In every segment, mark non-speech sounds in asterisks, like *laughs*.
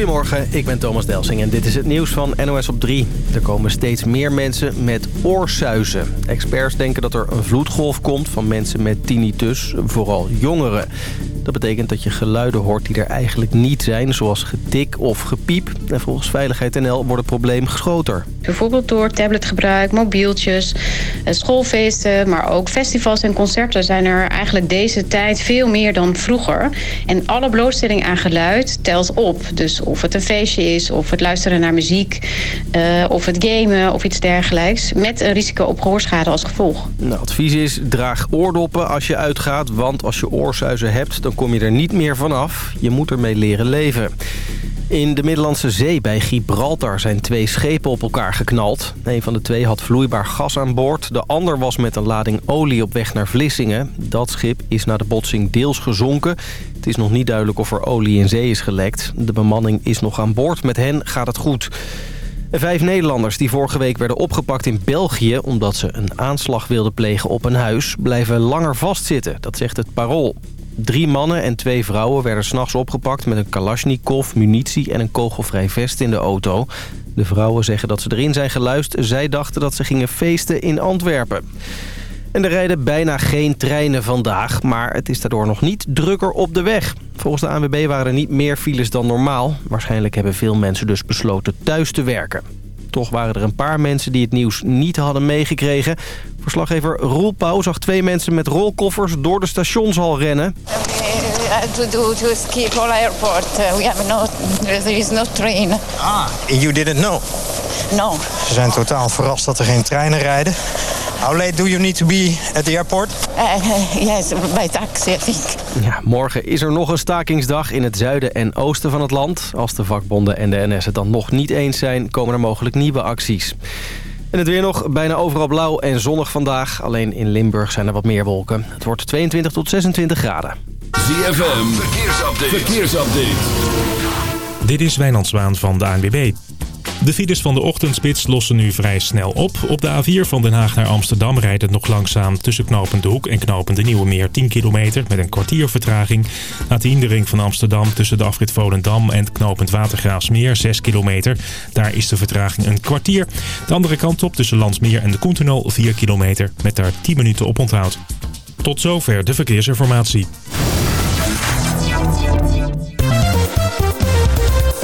Goedemorgen, ik ben Thomas Delsing en dit is het nieuws van NOS op 3. Er komen steeds meer mensen met oorsuizen. Experts denken dat er een vloedgolf komt van mensen met tinnitus, vooral jongeren. Dat betekent dat je geluiden hoort die er eigenlijk niet zijn, zoals getik of gepiep. En volgens Veiligheid NL wordt het probleem groter. Bijvoorbeeld door tabletgebruik, mobieltjes, eh, schoolfeesten... maar ook festivals en concerten zijn er eigenlijk deze tijd veel meer dan vroeger. En alle blootstelling aan geluid telt op. Dus of het een feestje is, of het luisteren naar muziek... Uh, of het gamen of iets dergelijks... met een risico op gehoorschade als gevolg. Nou, advies is, draag oordoppen als je uitgaat... want als je oorsuizen hebt, dan kom je er niet meer vanaf. Je moet ermee leren leven. In de Middellandse Zee bij Gibraltar zijn twee schepen op elkaar geknald. Een van de twee had vloeibaar gas aan boord. De ander was met een lading olie op weg naar Vlissingen. Dat schip is na de botsing deels gezonken. Het is nog niet duidelijk of er olie in zee is gelekt. De bemanning is nog aan boord. Met hen gaat het goed. Vijf Nederlanders die vorige week werden opgepakt in België... omdat ze een aanslag wilden plegen op een huis... blijven langer vastzitten, dat zegt het Parool. Drie mannen en twee vrouwen werden s'nachts opgepakt met een kalasjnikov, munitie en een kogelvrij vest in de auto. De vrouwen zeggen dat ze erin zijn geluisterd. Zij dachten dat ze gingen feesten in Antwerpen. En er rijden bijna geen treinen vandaag, maar het is daardoor nog niet drukker op de weg. Volgens de ANWB waren er niet meer files dan normaal. Waarschijnlijk hebben veel mensen dus besloten thuis te werken. Toch waren er een paar mensen die het nieuws niet hadden meegekregen. Verslaggever Roel Pauw zag twee mensen met rolkoffers door de stationshal rennen. To do to Schiphol Airport. We have no, there is no train. Ah, you didn't know? No. Ze zijn totaal verrast dat er geen treinen rijden. How late do you need to be at the airport? Uh, yes, by taxi, I think. Ja, morgen is er nog een stakingsdag in het zuiden en oosten van het land. Als de vakbonden en de NS het dan nog niet eens zijn, komen er mogelijk nieuwe acties. En het weer nog bijna overal blauw en zonnig vandaag. Alleen in Limburg zijn er wat meer wolken. Het wordt 22 tot 26 graden. ZFM, verkeersupdate. verkeersupdate. Dit is Wijnand Zwaan van de ANWB. De files van de ochtendspits lossen nu vrij snel op. Op de A4 van Den Haag naar Amsterdam rijdt het nog langzaam tussen knopende Hoek en knopende Nieuwe Meer 10 kilometer met een kwartier vertraging. Na de hindering van Amsterdam tussen de afrit Volendam en knopend Watergraafsmeer 6 kilometer. Daar is de vertraging een kwartier. De andere kant op tussen Landsmeer en de Koentunnel 4 kilometer met daar 10 minuten op onthoud. Tot zover de verkeersinformatie.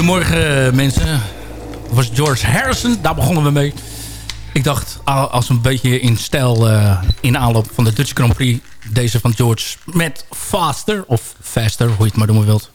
Goedemorgen mensen. Dat was George Harrison, daar begonnen we mee. Ik dacht, als een beetje in stijl eh, in aanloop van de Dutch Grand Prix... deze van George met Faster, of Faster, hoe je het maar noemen wilt.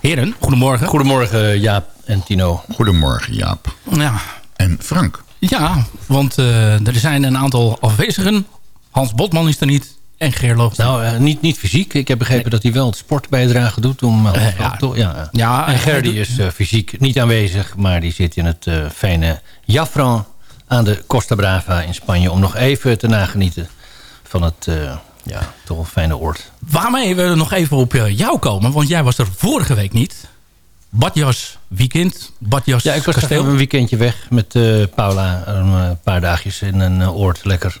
Heren, goedemorgen. Goedemorgen Jaap en Tino. Goedemorgen Jaap. Ja, En Frank. ja want eh, er zijn een aantal afwezigen. Hans Botman is er niet en Geerlo. Nou, eh, niet, niet fysiek. Ik heb begrepen dat hij wel het sportbijdrage doet. Om, eh, Eh, ja. ja. Ja, en Gerdy doet- is fysiek niet aanwezig. Maar die zit in het fijne Jafran aan de Costa Brava in Spanje. Om nog even te nagenieten van het ja, toch wel fijne oord. Waarmee we nog even op jou komen, want jij was er vorige week niet. Badjas weekend, Badjas Ja, ik was kasteel. een weekendje weg met Paula. Een paar dagjes in een oord. Lekker.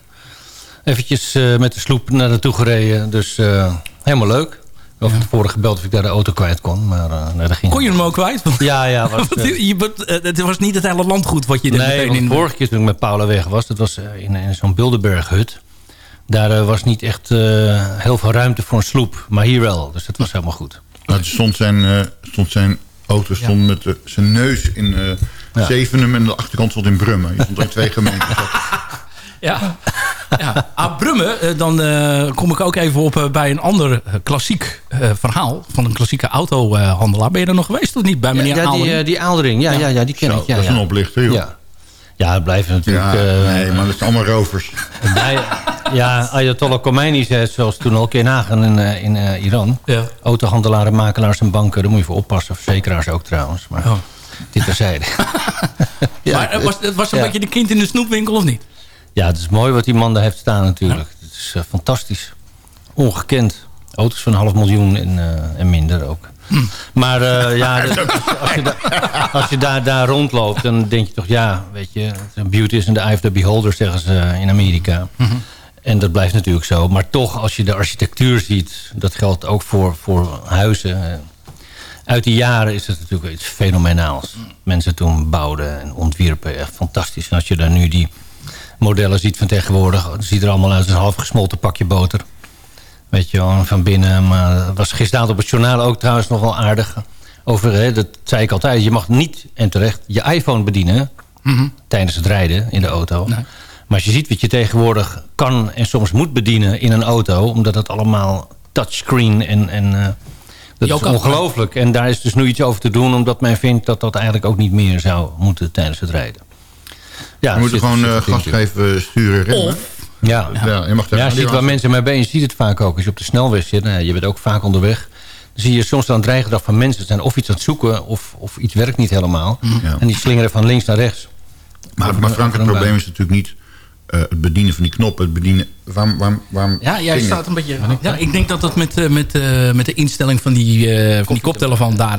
Eventjes eh, met de sloep naar naartoe gereden. Dus eh, helemaal leuk. Of het vorige gebeld of ik daar de auto kwijt kon. Maar eh, nee, dat ging Kon je hem ook kwijt? *laughs* Ja, ja. *laughs* Was, je bent- het was niet het hele landgoed wat je nee, in... de vorige keer toen ik met Paula weg was... dat was in, in zo'n Bilderberg-hut. Daar was niet echt eh, heel veel ruimte voor een sloep. Maar hier wel. Dus dat was helemaal goed. Nou, het stond zijn, eh, stond zijn auto stond met zijn neus in eh Ja. Zevenum en de achterkant stond in Brummen. Je stond er in twee *laughs* gemeenten. Ja. Ja. Ah, Brummen, eh, dan eh, kom ik ook even op eh, bij een ander klassiek eh, verhaal... van een klassieke autohandelaar. Ben je er nog geweest of niet? Bij meneer ja, die, Aaldering? eh, die Aaldering. Ja, ja. Ja, die ken Zo, ik. Ja, dat is ja. een oplichter, joh. Ja. Ja, het blijven natuurlijk... Ja, eh, nee, maar dat zijn allemaal rovers. *laughs* bij, ja, Ayatollah Khomeini zei het zoals toen al een keer nagaan in, in eh, Iran. Ja. Autohandelaren, makelaars en banken, daar moet je voor oppassen. Verzekeraars ook trouwens. Maar Oh. dit terzijde. *laughs* ja, maar was, het was een ja. beetje de kind in de snoepwinkel of niet? Ja, het is mooi wat die man daar heeft staan natuurlijk. Het is eh, fantastisch. Ongekend. Auto's van een half miljoen en, eh, en minder ook. Maar eh, *laughs* ja, als, je, daar, als je daar, daar rondloopt, dan denk je toch... ja, weet je, beauty is in the eye of the beholder, zeggen ze in Amerika. En dat blijft natuurlijk zo. Maar toch, als je de architectuur ziet... dat geldt ook voor, voor huizen... uit die jaren is het natuurlijk iets fenomenaals. Mensen toen bouwden en ontwierpen. Echt fantastisch. En als je dan nu die modellen ziet van tegenwoordig... het ziet er allemaal uit als een half gesmolten pakje boter. Weet je wel, van binnen. Maar het was gisteravond op het journaal ook trouwens nog wel aardig. Over, hè, dat zei ik altijd, je mag niet en terecht je iPhone bedienen... tijdens het rijden in de auto. Maar als je ziet wat je tegenwoordig kan en soms moet bedienen in een auto... omdat het allemaal touchscreen en, en eh, Dat is ongelooflijk. En daar is dus nu iets over te doen... omdat men vindt dat dat eigenlijk ook niet meer zou moeten tijdens het rijden. Ja, we moeten gewoon eh, gas geven, sturen, remmen. Of- Ja, Ja, je mag ja, je ziet waar mensen mee bezig. Je ziet het vaak ook. Als je op de snelweg zit, nou, ja, je bent ook vaak onderweg. Dan zie je soms aan het rijgedrag van mensen zijn of iets aan het zoeken... of, of iets werkt niet helemaal. Ja. En die slingeren van links naar rechts. Maar, maar Frank, het probleem is natuurlijk niet eh, het bedienen van die knop. Het bedienen... Waarom, waarom, waarom Ja, jij staat een beetje... Ja, ik denk dat dat met, eh, met, eh, met de instelling van die, eh, van die koptelefoon daar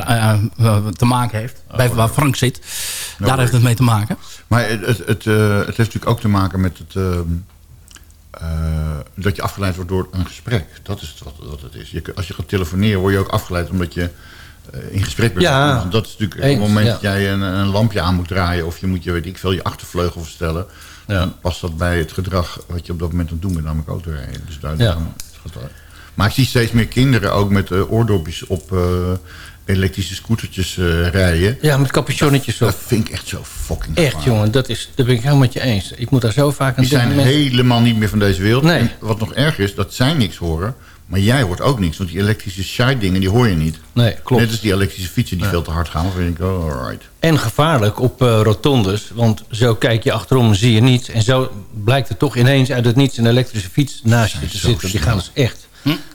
te maken heeft. Bij waar Frank zit. Daar heeft het mee te maken. Maar het, het, het, eh, het heeft natuurlijk ook te maken met het... ehm, eh, dat je afgeleid wordt door een gesprek. Dat is het wat, wat het is. Je, als je gaat telefoneren, word je ook afgeleid omdat je in gesprek bent. Ja. Dat is natuurlijk Eens, op het moment ja. dat jij een, een lampje aan moet draaien... of je moet je, weet ik veel, je achtervleugel verstellen... dan past dat bij het gedrag wat je op dat moment aan het doen bent, namelijk autorijden. Dus daar, Ja. Maar ik zie steeds meer kinderen ook met eh, oordopjes op eh, elektrische scootertjes eh, rijden. Ja, met capuchonnetjes op. Dat vind ik echt zo fucking Echt, gevaarlijk. jongen. Dat, is, dat ben ik helemaal met je eens. Ik moet daar zo vaak aan Die zijn denken. Helemaal niet meer van deze wereld. Nee. En wat nog erger is, dat zij niks horen. Maar jij hoort ook niks. Want die elektrische shy dingen, die hoor je niet. Nee, klopt. Net als die elektrische fietsen die veel te hard gaan. Dan denk ik, oh, alright. En gevaarlijk op eh, rotondes. Want zo kijk je achterom en zie je niets. En zo blijkt er toch ineens uit het niets een elektrische fiets naast je te zitten. Die gaan dus echt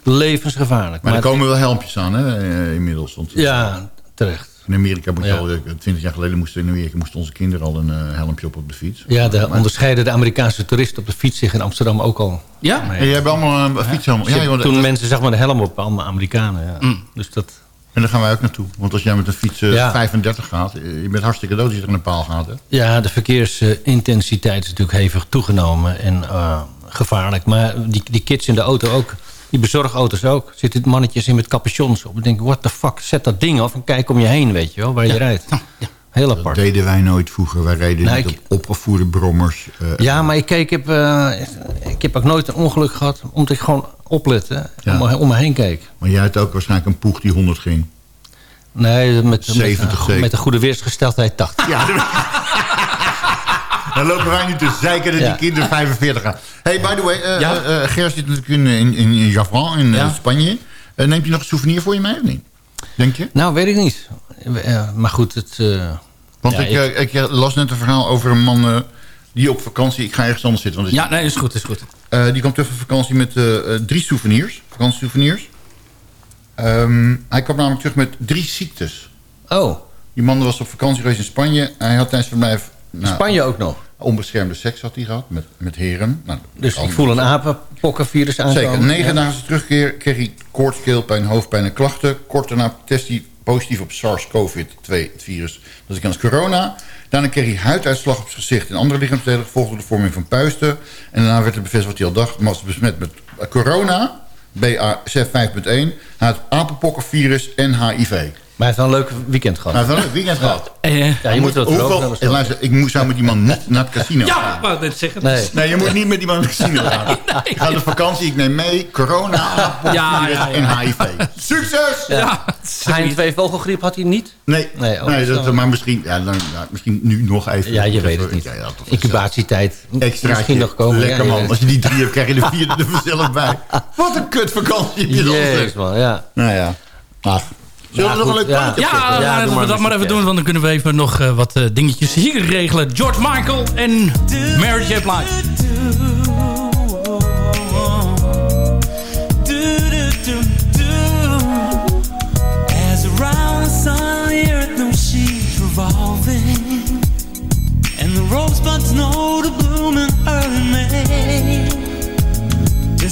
levensgevaarlijk. Maar, er het- komen wel helmpjes aan, hè, eh, inmiddels. Ja, terecht. In Amerika moet je Ja. al, eh, 20 jaar geleden moesten in Amerika moesten onze kinderen al een eh, helmpje op op de fiets. Ja, de Maar- onderscheiden de Amerikaanse toeristen op de fiets zich in Amsterdam ook al. Ja? En jij hebt allemaal een fietshelm. Ja, joh, Toen dat- mensen zeg maar de helm op, allemaal Amerikanen. Ja. Mm. Dus dat... En daar gaan wij ook naartoe. Want als jij met een fiets eh, Ja. 35 gaat, eh, je bent hartstikke dood als je er in een paal gaat. Hè? Ja, de verkeersintensiteit is natuurlijk hevig toegenomen en eh, gevaarlijk. Maar die, die kids in de auto ook, die bezorgauto's ook. Zitten mannetjes in met capuchons op. Ik denk, what the fuck, zet dat ding af en kijk om je heen, weet je wel, waar je rijdt. Heel Dat apart. deden wij nooit vroeger. Wij reden Nou, niet op opgevoerde brommers. eh, Ja, maar ik, ik, heb, eh, ik heb ook nooit een ongeluk gehad... omdat ik gewoon oplette en om, me- om me heen keek. Maar jij had ook waarschijnlijk een poeg die 100 ging. Nee, met, 70 met, een goede weersgesteldheid 80. Ja, *laughs* Dan lopen wij niet te zeiken dat Ja. die kinderen 45 gaan. Hey, by the way, Ja? eh, Ger zit natuurlijk in, in, in Javran in Ja. Spanje. Neemt hij nog een souvenir voor je mee of niet? Denk je? Nou, weet ik niet. Maar goed, het... Want ja, ik, ik las net een verhaal over een man die op vakantie... Ik ga ergens anders zitten. Want Ja, nee, is goed, is goed. die kwam terug van vakantie met drie souvenirs. Vakantiesouvenirs. Ehm, hij kwam namelijk terug met drie ziektes. Oh, Die man was op vakantie geweest in Spanje. Hij had tijdens verblijf... nou, Spanje ook nog. Onbeschermde seks had hij gehad met, met heren. Nou, Dus ik voel een apenpokkenvirus aankomen. Zeker. Negen dagen terugkeer kreeg hij koorts, keelpijn, hoofdpijn en klachten. Kort daarna test hij positief op SARS-CoV-2, het virus. Dat is als corona. Daarna kreeg hij huiduitslag op zijn gezicht en andere lichaamsdelen... gevolgd door de vorming van puisten. En daarna werd er bevestigd wat hij al dacht. Maar was besmet met corona, BASF5.1... hij had apenpokkenvirus en HIV. Maar hij heeft wel een leuk weekend gehad. Hij heeft wel een weekend gehad. Eh, ja, je moet wel Hoeveel, erover en luister, ik moest- zou met die man niet naar het casino gaan. ja, wou net zeggen. Nee. Nee, je moet niet met die man naar het casino gaan. *laughs* Ik ga op vakantie, ik neem mee corona, Ja, ja, ja. en HIV. Succes! Ja, H1-2 vogelgriep had hij niet? Nee, Nee, oh, nee dat dat, maar misschien, ja, dan, ja, misschien nu nog even. Ja, je weet het niet. Ja, ja, dat Incubatietijd. Extraatje. Misschien nog komen. Lekker Ja, man. Als je die drie hebt, krijg je de vierde er vanzelf bij. Wat een kut vakantie heb je het. dan Jezus man, ja. Nou ja. Ach. Zullen we Ja, nog een leuk plaatje Ja, laten we maar dat maar even doen, want dan kunnen we even nog eh, wat eh, dingetjes hier regelen. George Michael en Mary J. Blige.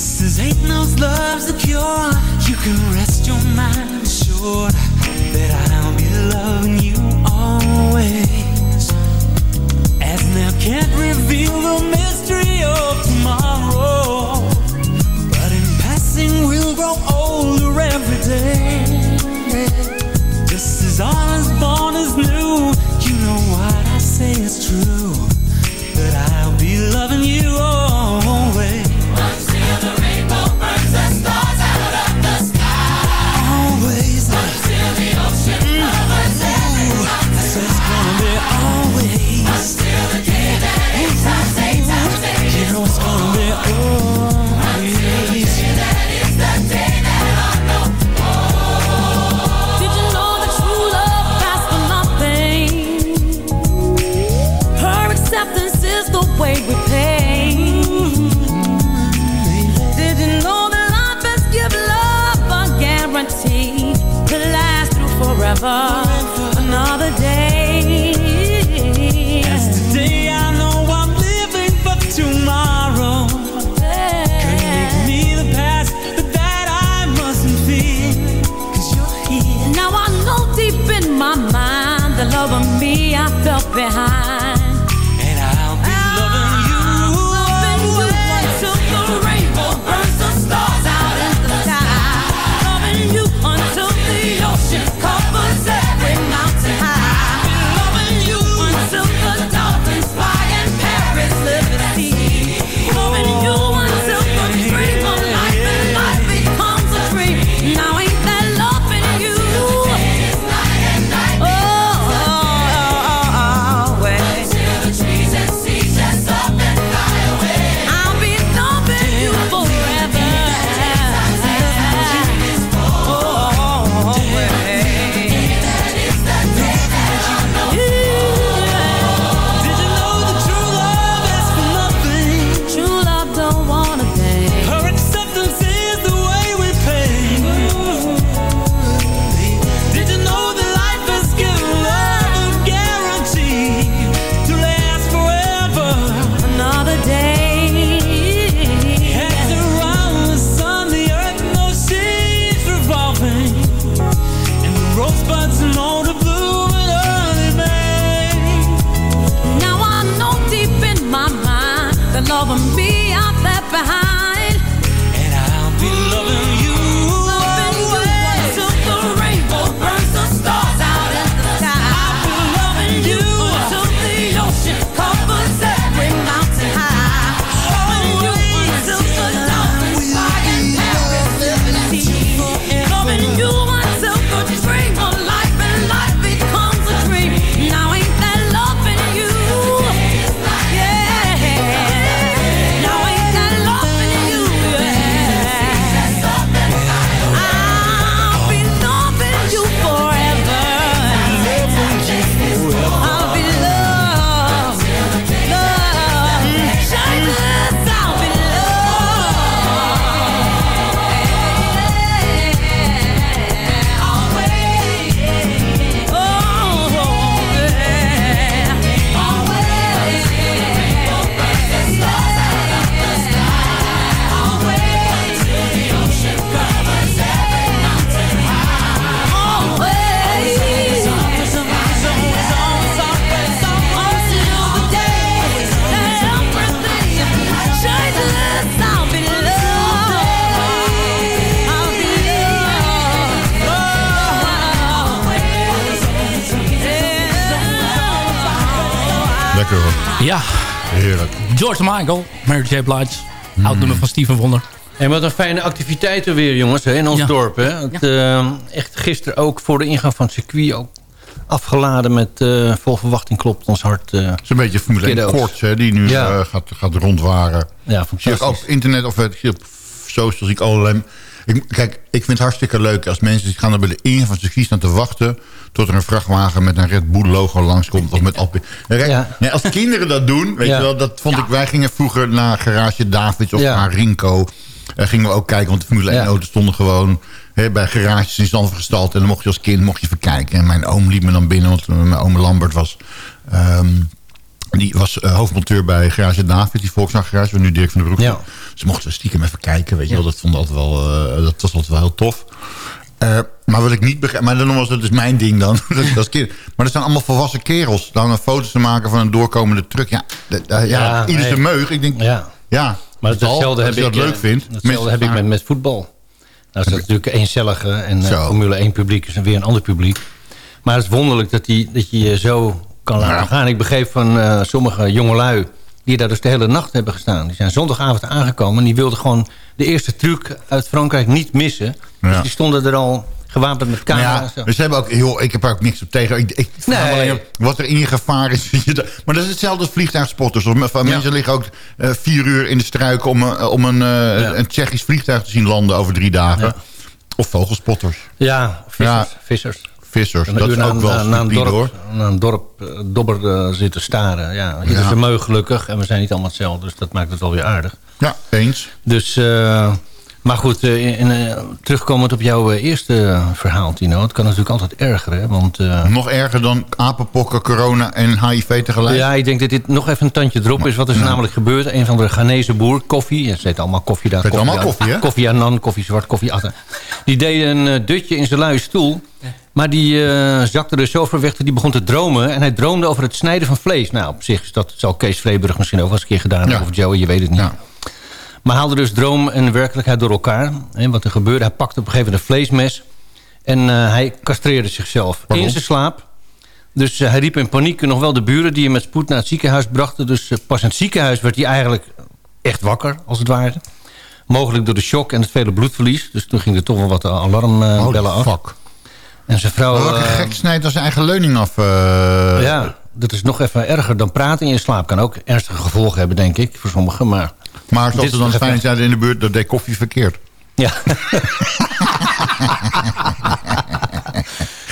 Is ain't no love's the cure. You can rest your mind assured that I'll be loving you always. As now can't reveal the mystery far Ja. Heerlijk. George Michael, Mary J. Blige. Oud nummer van Steven Wonder. En wat een fijne activiteiten weer, jongens, hè, in ons Ja. dorp. Hè. Het, eh, echt gisteren ook voor de ingang van het circuit ook afgeladen met eh, vol verwachting klopt ons hart. eh Het is een beetje Formule 1 kiddo's. Korts, hè, die nu Ja. eh, gaat, gaat rondwaren. Ja, Zie ik op fantastisch. internet of zie op socials zie ik allerlei... Ik, kijk, ik vind het hartstikke leuk als mensen die gaan er bij de ingang van het circuit staan te wachten... tot er een vrachtwagen met een Red Bull logo langskomt. Of met Alpi. Ja, kijk, Ja. nee, als kinderen dat doen, weet Ja. je wel, dat vond ik... Wij gingen vroeger naar Garage Davids of naar Rinko. Eh, gingen we ook kijken, want de Formule 1 Ja. auto's stonden gewoon... bij garages in stand gestald. En dan mocht je als kind mocht je even kijken. En mijn oom liep me dan binnen, want mijn oom Lambert was... ehm, die was eh, hoofdmonteur bij Garage David, die Volkswagen Garage, waar nu Dirk van der Broek Ja. Ze mochten stiekem even kijken, weet je wel. Dat, vond altijd wel, eh, dat was altijd wel heel tof. Eh, maar wat ik niet begrijp... Maar dan dat is mijn ding dan. *laughs* dat is kind. Maar er staan allemaal volwassen kerels. Dan een foto's te maken van een doorkomende truck. Ja, ja, Ja, ieder zijn meug. Ik denk, Ja. ja. Maar hetzelfde heb als je ik, dat leuk eh, vindt. Hetzelfde heb ik met, met voetbal. Nou is dat natuurlijk eencellige en eh, Zo. Formule 1 publiek is weer een ander publiek. Maar het is wonderlijk dat, die, dat je je zo kan laten gaan. Ik begreep van eh, sommige jongelui die daar dus de hele nacht hebben gestaan. Die zijn zondagavond aangekomen en die wilden gewoon de eerste truc uit Frankrijk niet missen. Dus die stonden er al gewapend met Maar camera's. ja, dus hebben ook, joh, ik heb er ook niks op tegen. Ik, ik Nee. alleen wat er in je gevaar is. *laughs* maar dat is hetzelfde als vliegtuigspotters. Mensen liggen ook eh, vier uur in de struiken om, een- om een, eh, een Tsjechisch vliegtuig te zien landen over drie dagen. Of vogelspotters. Ja, vissers. Ja. vissers. Vissers, dat is naar, ook wel een hoor. dorp, naar een dorp eh, dobber eh, zitten staren. Ja, ieder Ja. gelukkig. En we zijn niet allemaal hetzelfde, dus dat maakt het wel weer aardig. Ja, eens. Dus, eh, Maar goed, eh, in, terugkomend op jouw eh, eerste verhaal, Tino. Het kan natuurlijk altijd erger, hè? Want, eh, Nog erger dan apenpokken, corona en HIV tegelijk? Ja, ik denk dat dit nog even een tandje erop is. Wat is er namelijk gebeurd? Een van de Ghanese boer, koffie. Ja, ze heet allemaal koffie daar. Het heet allemaal aan- koffie, hè? Koffie Annan, koffie zwart, koffie atten. Die deed een dutje in zijn luie stoel. Maar die eh, zakte er zo ver weg dat hij begon te dromen. En hij droomde over het snijden van vlees. Nou, op zich is dat, zal Kees Vreeburg misschien ook wel eens een keer gedaan hebben. Of Joey, je weet het niet. Maar haalde dus droom en werkelijkheid door elkaar. En wat er gebeurde, hij pakte op een gegeven moment een vleesmes. En eh, hij castreerde zichzelf Waarom? in zijn slaap. Dus eh, hij riep in paniek nog wel de buren die hem met spoed naar het ziekenhuis brachten. Dus pas in het ziekenhuis werd hij eigenlijk echt wakker, als het ware. Mogelijk door de shock en het vele bloedverlies. Dus toen ging er toch wel wat alarmbellen af. fuck. En zijn vrouw... Welke eh, gek snijdt als zijn eigen leuning af? eh? ja, dat is nog even erger dan praten in je slaap. Kan ook ernstige gevolgen hebben, denk ik, voor sommigen. Maar, Maar zoals er dan fijn zijn in de buurt, dat deed koffie verkeerd. Ja. *laughs* *laughs*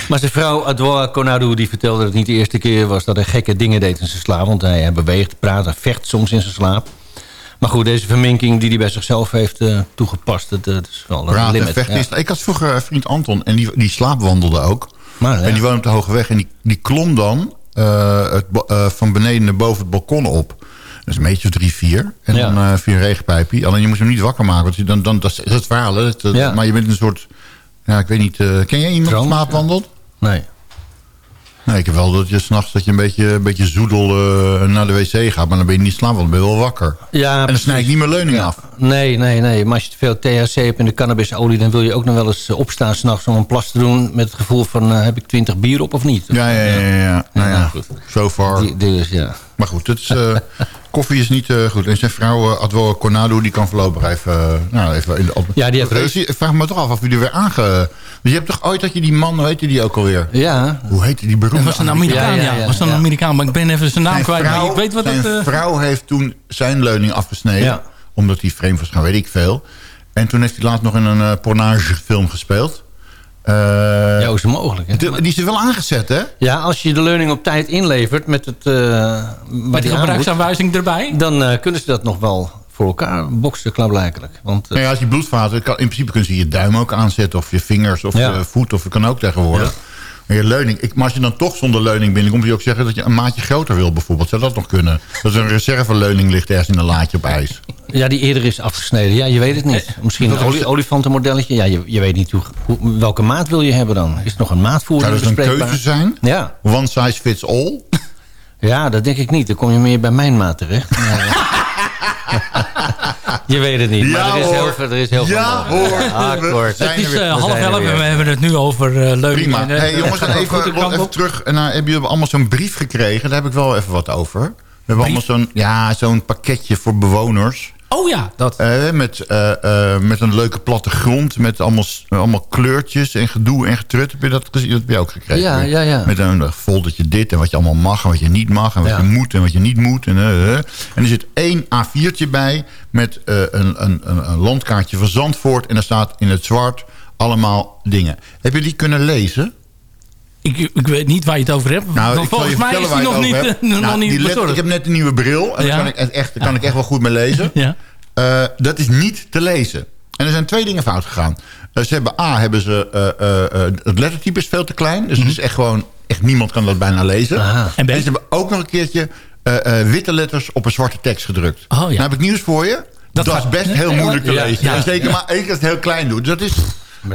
maar zijn vrouw, Adwoa Konadu, die vertelde dat het niet de eerste keer was... dat hij gekke dingen deed in zijn slaap. Want hij beweegt, praat vecht soms in zijn slaap. Maar goed, deze verminking die hij bij zichzelf heeft eh, toegepast... Dat, dat is wel een limit. vechten ja. Ik had vroeger een vriend Anton en die, die slaapwandelde ook. Maar, ja. En die woonde op de Hoge Weg en die, die klom dan eh, het, eh, van beneden naar boven het balkon op. Dat is een beetje drie, vier. En Ja. dan eh via een regenpijpje. Alleen je moest hem niet wakker maken. Want je dan, dan, dat, is, het verhaal. Hè? Dat-. Maar je bent een soort... Ja, ik weet niet. eh, ken jij iemand die slaapwandelt? Nee. Nee, ik heb wel dat je s'nachts dat je een beetje, een beetje zoedel eh, naar de wc gaat. Maar dan ben je niet slaapwandelen, ben je wel wakker. Ja, en dan snij ik niet mijn leuning af. Nee, nee, nee. Maar als je te veel THC hebt in de cannabisolie... dan wil je ook nog wel eens eh, opstaan s'nachts om een plas te doen... met het gevoel van, eh, heb ik twintig bier op of niet? Ja, ja, ja. ja, ja. Nou ja, goed. so far. Die- dus, ja. Maar goed, het is, *laughs* koffie is niet eh, goed. En zijn vrouw, uh, Adwo Cornado, die kan voorlopig even... eh, nou, even in de, op, Ja, die heeft. Ik vraag me toch af of u er weer aange... Want je hebt toch ooit dat je die man, hoe heette die ook alweer? Ja. Hoe heette die beroemde? Dat was een Amerikaan, ja. Ja, ja, ja, was een ja. Amerikaan, maar ik ben even zijn naam Zijn kwijt. maar vrouw, ik weet wat zijn het... eh, vrouw heeft toen zijn leuning afgesneden. Ja. Omdat hij vreemd was gaan, weet ik veel. En toen heeft hij laatst nog in een uh, pornagefilm gespeeld. Eh, Ja, hoe is het mogelijk? Hè? die, die is er wel aangezet, hè? Ja, als je de leuning op tijd inlevert met het... eh met de die moet, gebruiksaanwijzing erbij. dan eh, kunnen ze dat nog wel voor elkaar boksen, klaarblijkelijk. Want, eh, Nou ja, als je bloedvaten, kan, in principe kunnen ze je duim ook aanzetten... of je vingers of Ja. je voet, of het kan ook tegenwoordig. Maar je leuning, ik, maar als je dan toch zonder leuning binnenkomt... moet je ook zeggen dat je een maatje groter wil bijvoorbeeld. Zou dat nog kunnen? Dat er een reserveleuning ligt ergens in een laadje op ijs. ja, die eerder is afgesneden. Ja, je weet het niet. Misschien een olifantenmodelletje. Ja, je, je weet niet hoe, hoe- welke maat wil je hebben dan. Is het nog een maatvoering Zou dat een keuze zijn? Ja. One size fits all? ja, dat denk ik niet. Dan kom je meer bij mijn maat terecht. *laughs* je weet het niet. Ja, maar er is hoor. heel veel. Er is heel Ja, veel hoor. Akkoord. Het er is eh, half elf en we hebben het nu over uh, leuningen. Prima. En, eh, Hey, jongens, dan ook goed de even, kant even op. terug. En, nou, hebben jullie allemaal zo'n brief gekregen? Daar heb ik wel even wat over. We hebben allemaal zo'n ja, zo'n pakketje voor bewoners. Oh ja, dat. Eh, met, eh, eh, met een leuke platte grond. Met allemaal, allemaal kleurtjes en gedoe en getrut. Heb je dat gezien? Dat heb je ook gekregen. Ja, ja, ja. Met een foldertje dit en wat je allemaal mag en wat je niet mag. En wat Ja. je moet en wat je niet moet. En, en er zit één A4'tje bij met eh, een, een, een, een landkaartje van Zandvoort. En daar staat in het zwart allemaal dingen. Heb je die kunnen lezen? Ik, ik weet niet waar je het over hebt. Nou, volgens je mij is vertellen die waar nog niet, eh, nog Nou, niet. Ik heb net een nieuwe bril. En Ja. daar kan ik, echt, daar kan ik echt wel goed mee lezen. Ja. Eh, dat is niet te lezen. En er zijn twee dingen fout gegaan. Eh, ze hebben A, hebben ze, eh, eh, eh, het lettertype is veel te klein. Dus het is echt gewoon, echt niemand kan dat bijna lezen. Mhm. En B? En ze hebben ook nog een keertje eh, eh, witte letters op een zwarte tekst gedrukt. Oh, ja. Nou heb ik nieuws voor je. Dat, Dat is best heel moeilijk te Ja, lezen. ja, en zeker ja. maar één keer als het heel klein doet. Dus dat is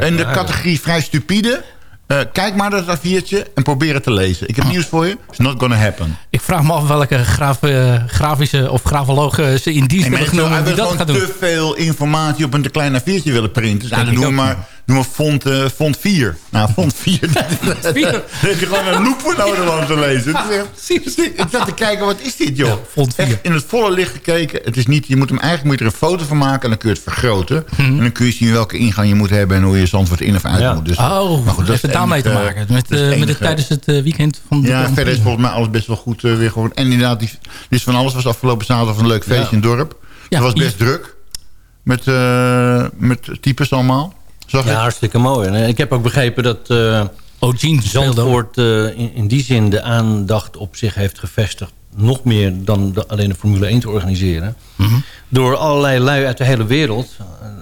in de categorie vrij stupide. Eh, kijk maar naar dat A4'tje en probeer het te lezen. Ik heb nieuws voor je. It's not gonna happen. Ik vraag me af welke graf, eh, grafische of grafologen ze in dienst En hebben genomen hebben die dat gewoon doen. te veel informatie op een te klein A4'tje willen printen. Dus, nou, dan doen we ik ook maar, font, eh, font 4. Nou, font *laughs* 4. Daar *laughs* heb je gewoon een loep voor nodig om te lezen. Ik zat te kijken, wat is dit, joh? Ja, font vier. Echt in het volle licht gekeken. Het is niet, je moet hem eigenlijk moet je er een foto van maken en dan kun je het vergroten. En dan kun je zien welke ingang je moet hebben en hoe je zandwoord in of uit Ja. moet. Dus, Oh, maar goed, dat heeft daarmee te maken. Met, dat is eh, met het, tijdens het eh, weekend van de ja, verder is volgens mij alles best wel goed eh, weer geworden. En inderdaad, die, dus van alles was afgelopen zaterdag een leuk feestje Ja. in het dorp. Het was best druk. Met, eh, met types allemaal. Zag Ja, ik? hartstikke mooi. En eh, ik heb ook begrepen dat eh Oh. Zandvoort eh, in, in die zin de aandacht op zich heeft gevestigd. Nog meer dan de- alleen de Formule 1 te organiseren. Mhm. Door allerlei lui uit de hele wereld.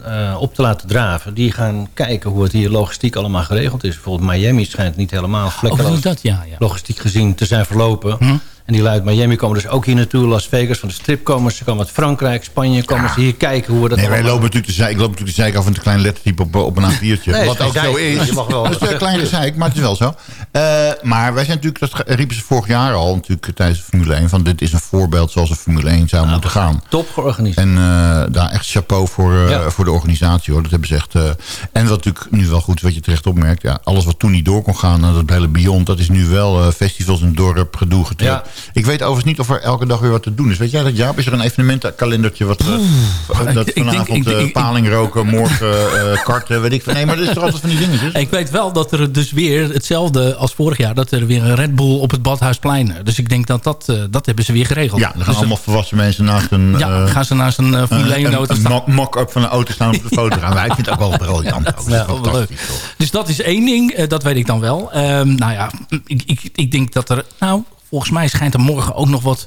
eh, op te laten draven. Die gaan kijken hoe het hier logistiek allemaal geregeld is. Bijvoorbeeld Miami schijnt niet helemaal Of vlekkeloos niet dat, ja. ja. logistiek gezien te zijn verlopen. Hm. En die lui uit Miami komen dus ook hier naartoe. Las Vegas van de strip komen ze. komen uit Frankrijk, Spanje. Komen ze hier kijken hoe we dat Nee, wij lopen natuurlijk te zeiken. Ik loop natuurlijk te zeiken af en een klein lettertype op, op een *laughs* A4'tje. Nee, wat ook zo zeik. is. *laughs* Je mag wel Het is een kleine zeik, maar het is wel zo. Eh, maar wij zijn natuurlijk, dat riepen ze vorig jaar al natuurlijk tijdens de Formule 1... van dit is een voorbeeld zoals een Formule 1 zou moeten gaan. Top georganiseerd. En eh, daar echt chapeau voor, eh, Ja. voor de organisatie. hoor. Dat hebben ze echt... en wat natuurlijk nu wel goed, wat je terecht opmerkt... Ja, alles wat toen niet door kon gaan, nou, dat hele Beyond... dat is nu wel festivals in het dorp, gedoe, getrek. Ja. Ik weet overigens niet of er elke dag weer wat te doen is. Weet jij dat, Jaap? Is er een evenementenkalendertje wat... dat vanavond ik- ik- paling roken, morgen karten, weet ik veel. Nee, maar er is toch altijd van die dingetjes? *laughs* Ik weet wel dat er dus weer hetzelfde als vorig jaar... dat er weer een Red Bull op het Badhuisplein... Dus ik denk dat dat, eh, dat hebben ze weer geregeld. Ja, er gaan Dus, allemaal volwassen mensen naast een... ja, eh, gaan ze naar zijn Formule 1 een, auto een staan. mock- mock-up van een auto staan op de foto gaan. Wij vinden het ook wel briljant. *laughs* Dat is wel leuk. Dus dat is één ding, eh, dat weet ik dan wel. Ehm, nou ja, ik, ik, ik denk dat er... Nou, volgens mij schijnt er morgen ook nog wat...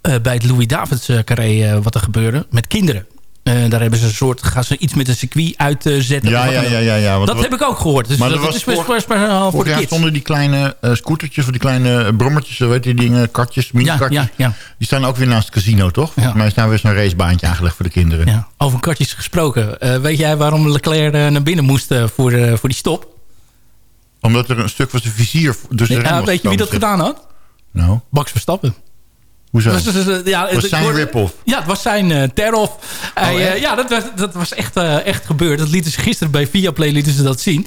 eh, bij het Louis Davids eh, carré eh, wat er gebeurde met kinderen. Eh, daar hebben ze een soort, gaan ze iets met een circuit uitzetten. Ja, ja, ja, ja, ja. Dat wat- heb ik ook gehoord. Dus Maar dat, was is eh, voor Vorig de kids. stonden die kleine eh, scootertjes, of die kleine brommertjes, zo weet je, die dingen, kartjes, mini-kartjes. ja, ja. Die staan ook weer naast het casino, toch? Volgens mij is daar weer zo'n racebaantje aangelegd voor de kinderen. Over kartjes gesproken. Eh, weet jij waarom Leclerc eh, naar binnen moest eh, voor, eh, voor die stop? Omdat er een stuk van zijn vizier dus weet je wie dat gedaan had? Nou, Max Verstappen. Hoezo? Was, was, was- ja, Was zijn rip-off? Ja, het was zijn eh tear-off. Oh, eh, ja, dat was, dat was echt, eh, echt gebeurd. Dat lieten ze gisteren bij Viaplay lieten ze dat zien.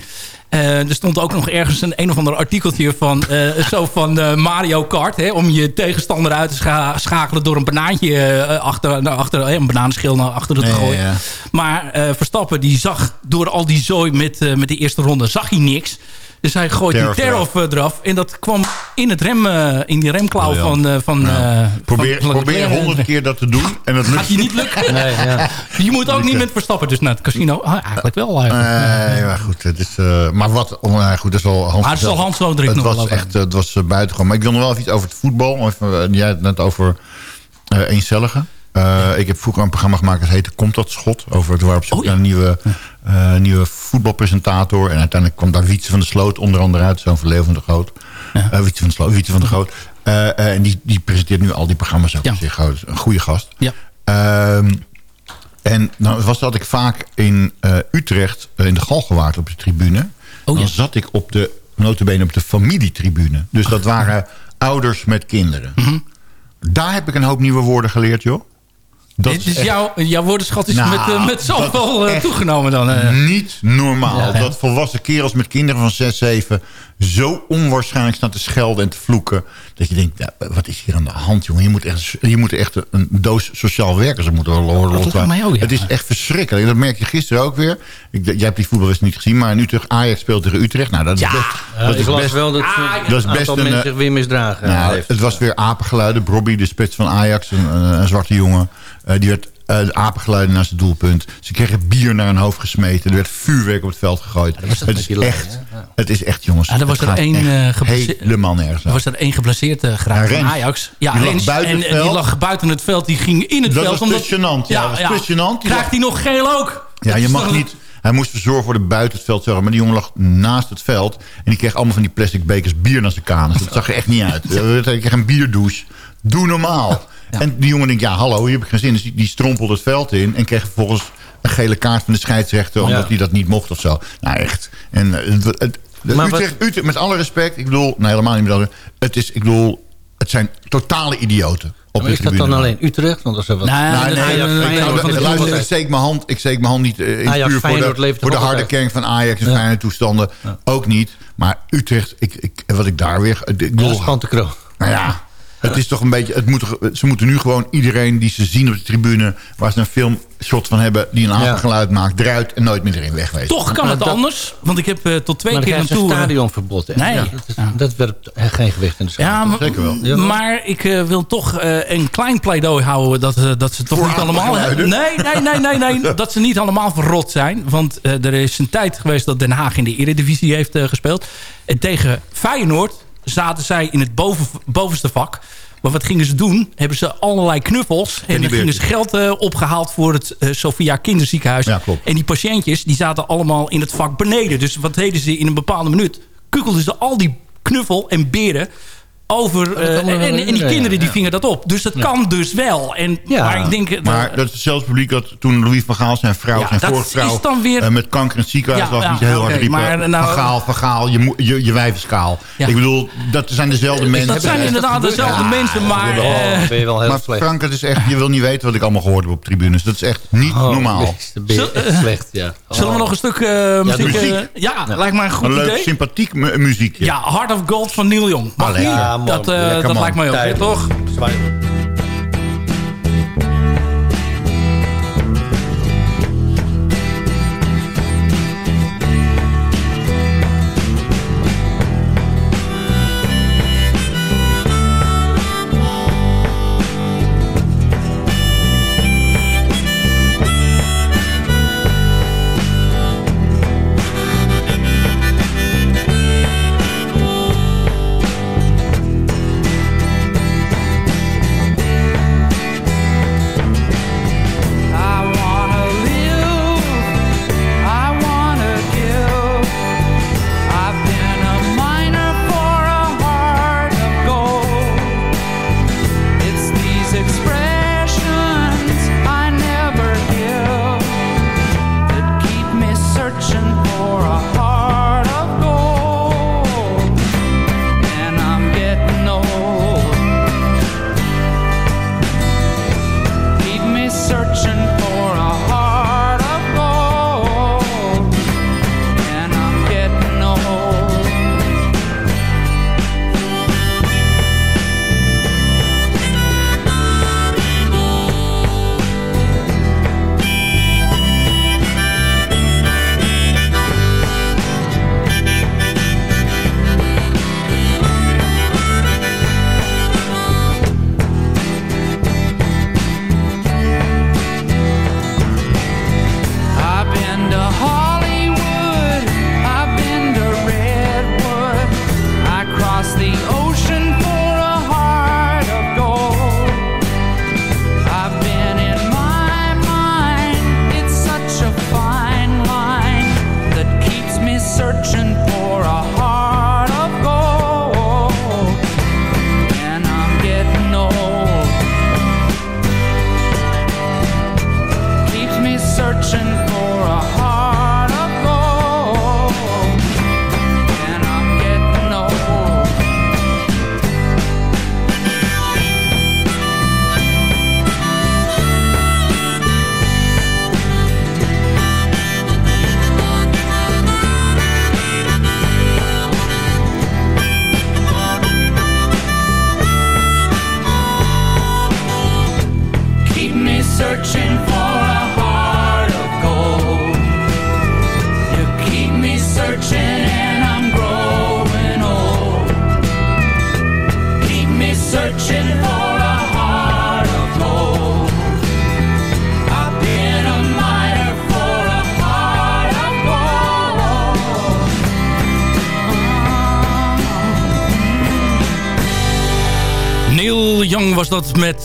Eh, er stond ook nog ergens een een of ander artikeltje van, eh, zo van eh, Mario Kart. Hè, om je tegenstander uit te scha- schakelen door een banaantje eh, achter, naar achter eh, een bananenschil naar achteren te Nee, gooien. ja, ja. Maar eh, Verstappen die zag door al die zooi met, eh, met de eerste ronde zag hij niks. Dus hij gooit die eh, eraf. En dat kwam in, het rem, eh, in die remklauw van... eh, van, Ja. eh, Probeer, van- probeer Leclerc. honderd keer dat te doen en dat lukt Gaat je niet lukken? Nee, ja. *laughs* Je moet ook niet met Verstappen dus naar het casino. Ah, eigenlijk wel. Eigenlijk. Nee, maar goed. Het is, eh, maar wat... Oh, nou goed, dat is wel Hans Maar het. Hans nog was wel echt, het was uh, buitengewoon. Maar ik wil nog wel even iets over het voetbal. Even, jij had het net over eh Eh, ik heb vroeger een programma gemaakt dat heette Komt dat schot? Over het waar op zoek Oh, ja. een nieuwe, eh, nieuwe voetbalpresentator. En uiteindelijk kwam daar Wietse van der Sloot onder andere uit. Zo'n van Leeuw van de Groot. Eh Wietse van der Sloot, Wietse van der Groot. En die, die presenteert nu al die programma's. Ja. Zich, een goede gast. Ja. Ehm, en nou was dat ik vaak in Utrecht in de Galgenwaard op de tribune. Oh, dan ja. zat ik op de, notabene op de familietribune. Dus dat waren ouders met kinderen. Mhm. Daar heb ik een hoop nieuwe woorden geleerd, joh. Dat is echt jouw, jouw woordenschat is Nou, met, eh, met zoveel eh, toegenomen dan. eh. niet normaal. Ja. Dat volwassen kerels met kinderen van 6, 7... zo onwaarschijnlijk staan te schelden en te vloeken... dat je denkt, wat is hier aan de hand, jongen? Je moet echt, je moet echt een doos sociaal werkers moeten wel horen. Dat lijkt mij ook, ja. Het is echt verschrikkelijk. Dat merk je gisteren ook weer. Ik, jij hebt die voetbalwedstrijd niet gezien... maar in Utrecht, Ajax speelt tegen Utrecht. Nou, dat is Ja. best, dat ik is best, wel dat, eh, dat is best een... mensen eh, zich weer misdragen nou, heeft. het was weer apengeluiden. Bobby, de spits van Ajax, een, een, een zwarte jongen... eh, die werd eh, de apengeluiden naar zijn doelpunt. Ze kregen bier naar hun hoofd gesmeten. Er werd vuurwerk op het veld gegooid. het, is echt? Ja. het is echt, jongens. Ah, er was het er één, eh, helemaal nergens Er was er één geblesseerd eh, geraakt Ja, van. Ajax. Ja, Die lag buiten en, het en die veld. lag buiten het veld. Die ging in het Dat veld. was te gênant, ja, dat was gênant. Krijgt hij nog geel ook? Ja, je mag niet... Hij moest verzorgd worden buiten het veld. Zeg maar die jongen lag naast het veld. En die kreeg allemaal van die plastic bekers bier naar zijn kanus. Dat zag er echt niet uit. Hij kreeg een bierdouche. Doe normaal. En die jongen denkt, ja hallo, hier heb ik geen zin. Dus die, die strompelde het veld in. En kreeg vervolgens een gele kaart van de scheidsrechter. Omdat Ja. hij dat niet mocht of zo. Nou echt. En eh, het, het, de Maar wat- Utrecht, met alle respect. Ik bedoel, nee, helemaal niet met alle Het is, ik bedoel, het zijn totale idioten. Op Maar is dat dan alleen Utrecht? Want als er wat... Nee, dat nee, ik- luister, ik steek mijn hand, ik steek mijn hand niet eh, in Ajax, puur voor Feyenoord de, leeft voor de harde kern van Ajax en Feyenoord toestanden. Ook niet. Maar Utrecht, ik, ik, wat ik daar weer... Ik bedoel, dat is nou ja, het is toch een beetje... Het moet, ze moeten nu gewoon iedereen die ze zien op de tribune... waar ze een filmshot van hebben... die een apengeluid maakt, eruit en nooit meer erin wegwezen. Toch kan Maar het dat- anders. Want ik heb eh, tot twee keer je naartoe... een eh, stadionverbod. hè? Nee. Ja, dat, is- dat werpt geen gewicht in de zaal. Ja, maar, Zeker wel. Ja. maar ik eh, wil toch eh, een klein pleidooi houden... dat, dat ze toch Voor niet allemaal... Nee, nee, nee, nee, nee. *laughs* dat ze niet allemaal verrot zijn. Want eh, er is een tijd geweest dat Den Haag in de Eredivisie heeft eh, gespeeld. En tegen Feyenoord zaten zij in het boven, bovenste vak. Maar wat gingen ze doen? Hebben ze allerlei knuffels. En dan gingen ze geld eh, opgehaald voor het eh, Sophia Kinderziekenhuis. Ja, klopt. En die patiëntjes die zaten allemaal in het vak beneden. Dus wat deden ze in een bepaalde minuut? Kukkelden ze al die knuffel en beren over... eh, en, en die kinderen die ja. vingen dat op. Dus dat kan dus wel. En, Maar ik denk... eh, Maar dat is hetzelfde publiek dat toen Louis van Gaal zijn vrouw, Ja, zijn dat vorige vrouw, weer- eh, met kanker in het ziekenhuis Ja, lag, ja, die ze heel hard riepen, maar nou- van Gaal, van Gaal, je, je, je wijf is kaal. Ja. Ik bedoel, dat zijn dezelfde mensen. dat zijn inderdaad dezelfde mensen, maar... eh, ben je wel heel maar slecht. Frank, het is echt, je wil niet weten wat ik allemaal gehoord heb op tribunes. Dat is echt niet normaal. ben je echt slecht, ja. *laughs* Zullen we nog een stuk eh, muziek... muziek. eh, ja, lijkt mij een goed Een leuk, idee. sympathiek mu- muziekje. Ja, Heart of Gold van Neil Young. Mag Allee, niet? ja, man. dat eh, dat man. lijkt mij ook, toch? Zwaai.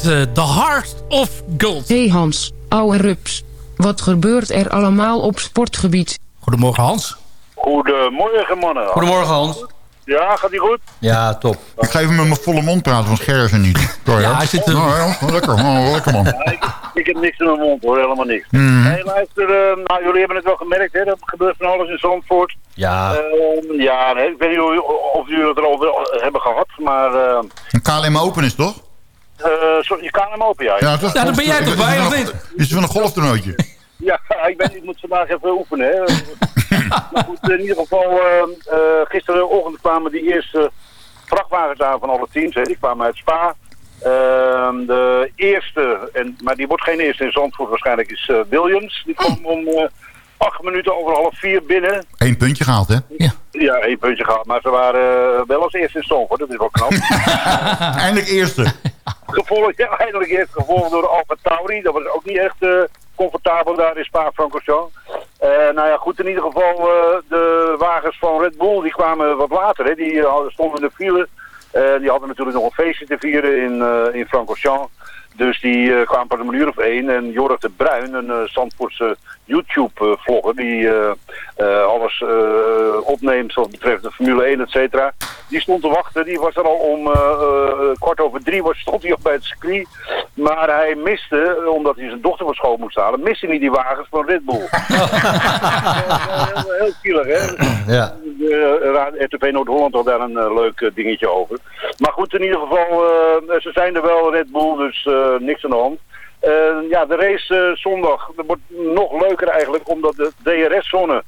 The Heart of Gold. Hey Hans, ouwe rups. Wat gebeurt er allemaal op sportgebied? Goedemorgen Hans. Goedemorgen mannen. Goedemorgen Hans. Ja, gaat ie goed? Ja, top. Ik ga even met mijn volle mond praten, want Ger is er niet. Sorry, Ja, hoor. hij zit er- Nou, ja, lekker, oh, lekker man. Ja, ik, ik heb niks in mijn mond hoor, helemaal niks. Mhm. Hey, luister, eh, nou, jullie hebben het wel gemerkt, hè? Dat gebeurt van alles in Zandvoort. Ja. Ehm, ja, nee, ik weet niet of, jullie het erover hebben gehad, maar... eh Een KLM Open is toch? Eh, sorry, je kan hem open, ja. Ja? Ja, daar ben jij toch bij, of niet? Is het van een golftoernooitje? *laughs* Ja, ik, ben, ik moet vandaag even oefenen. Hè. *laughs* maar goed, in ieder geval, eh, eh, gisterenochtend kwamen die eerste vrachtwagens aan van alle teams. Hè. Die kwamen uit Spa. Ehm, de eerste, en, maar die wordt geen eerste in Zandvoort waarschijnlijk, is eh, Williams. Die kwam om eh, acht minuten over half vier binnen. Eén puntje gehaald, hè? Ja, één puntje gehad. Maar ze waren wel als eerste in Zandvoort. Dat is wel knap. *laughs* Eindelijk eerste. Gevolgd, ja, eindelijk eerst gevolgd door Alfa Tauri. Dat was ook niet echt eh, comfortabel daar in Spa-Francorchamps. Eh nou ja, goed, in ieder geval eh, de wagens van Red Bull, die kwamen wat later. Hè. Die stonden in de file die hadden natuurlijk nog een feestje te vieren in, in Francorchamps. Dus die eh, kwamen pas om een uur of één. En Jorrit de Bruin, een uh, Zandvoortse YouTube-vlogger... die eh, eh, alles eh, opneemt wat betreft de Formule 1, et cetera... die stond te wachten. Die was er al om eh, eh, kwart over drie was, stond hij op bij het circuit. Maar hij miste, omdat hij zijn dochter van school moest halen... miste hij die wagens van Red Bull. *laughs* heel, heel zielig, hè? Ja. RTV Noord-Holland had daar een leuk dingetje over. Maar goed, in ieder geval, eh, ze zijn er wel, Red Bull, dus niks aan de hand. Eh, ja, de race eh, zondag dat wordt nog leuker eigenlijk, omdat de DRS-zone...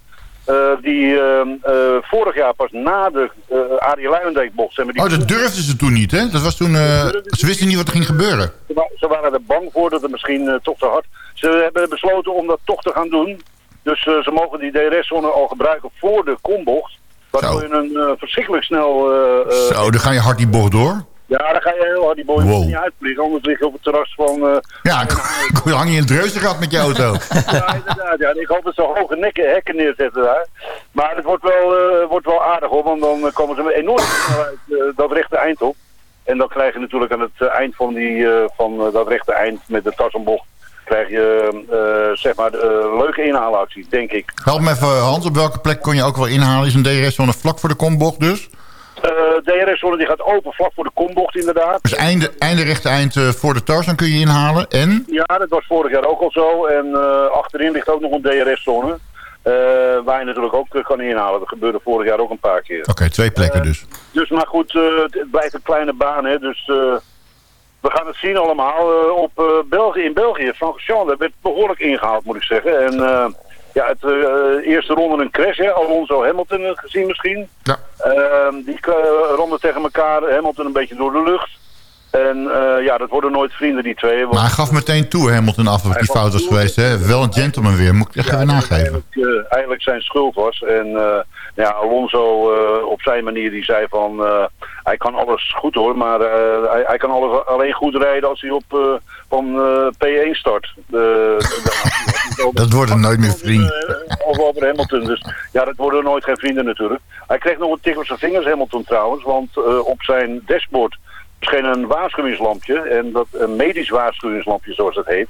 eh, die eh, eh, vorig jaar pas na de Arie Luijendijk bocht... Zeg maar, die Oh, dat durfden ze toen niet, hè? Dat was toen... eh, ze wisten niet wat er ging gebeuren. Ze, wa- ze waren er bang voor dat het misschien eh, toch te hard... Ze hebben besloten om dat toch te gaan doen. Dus eh, ze mogen die DRS-zone al gebruiken voor de kombocht. Waardoor je een eh, verschrikkelijk snel... eh, eh, Zo, dan ga je hard die bocht door. Ja, dan ga je heel hard die boy Wow. niet uitvliegen. Anders lig je op het terras van... eh, Ja, dan hang *laughs* je in het reuzenrad met je auto. *laughs* ja, inderdaad. Ja. Ik hoop dat ze hoge nekken, hekken neerzetten daar. Maar het wordt wel, eh, wordt wel aardig hoor, want dan komen ze enorm snelheid eh, dat rechte eind op. En dan krijg je natuurlijk aan het eh, eind van, die, van dat rechte eind met de tassenbocht... krijg je zeg maar de leuke inhaalactie, denk ik. Help me even, Hans, op welke plek kon je ook wel inhalen? Is een DRS-zone vlak voor de kombocht dus? Eh DRS-zone die gaat open vlak voor de kombocht inderdaad. Dus einde, einde rechte eind eh, voor de Tarzan kun je inhalen. En? Ja, dat was vorig jaar ook al zo. En eh, achterin ligt ook nog een DRS-zone. eh, waar je natuurlijk ook kan inhalen. Dat gebeurde vorig jaar ook een paar keer. Oké, twee plekken dus. Dus maar goed, het, blijft een kleine baan. Hè, dus we gaan het zien allemaal. op België, in België, Francorchamps, daar werd behoorlijk ingehaald moet ik zeggen. En ja, het eh, eerste ronde een crash, hè, Alonso Hamilton eh, gezien misschien. Ja. Ehm, die uh, ronden tegen elkaar, Hamilton een beetje door de lucht. En eh, ja, dat worden nooit vrienden die twee. Maar hij gaf meteen toe Hamilton af Hij die fout was toe. geweest. Hè? Wel een gentleman weer, moet ik echt even nageven. eigenlijk, eh, eigenlijk zijn schuld was. En eh, ja, Alonso eh, op zijn manier die zei van eh, hij kan alles goed hoor, maar eh, hij, hij kan alles alleen goed rijden als hij op eh, van eh, P1 start. De, *laughs* Dat worden nooit meer vrienden. eh, of over Hamilton. Dus ja, dat worden nooit geen vrienden natuurlijk. Hij kreeg nog een tik op zijn vingers, Hamilton trouwens. Want eh, op zijn dashboard verscheen een waarschuwingslampje. En dat een medisch waarschuwingslampje zoals het heet.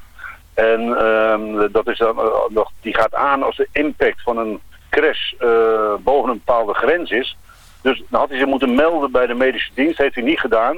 En ehm, dat is dan, eh, dat- die gaat aan als de impact van een crash eh, boven een bepaalde grens is. Dus dan had hij zich moeten melden bij de medische dienst. Heeft hij niet gedaan.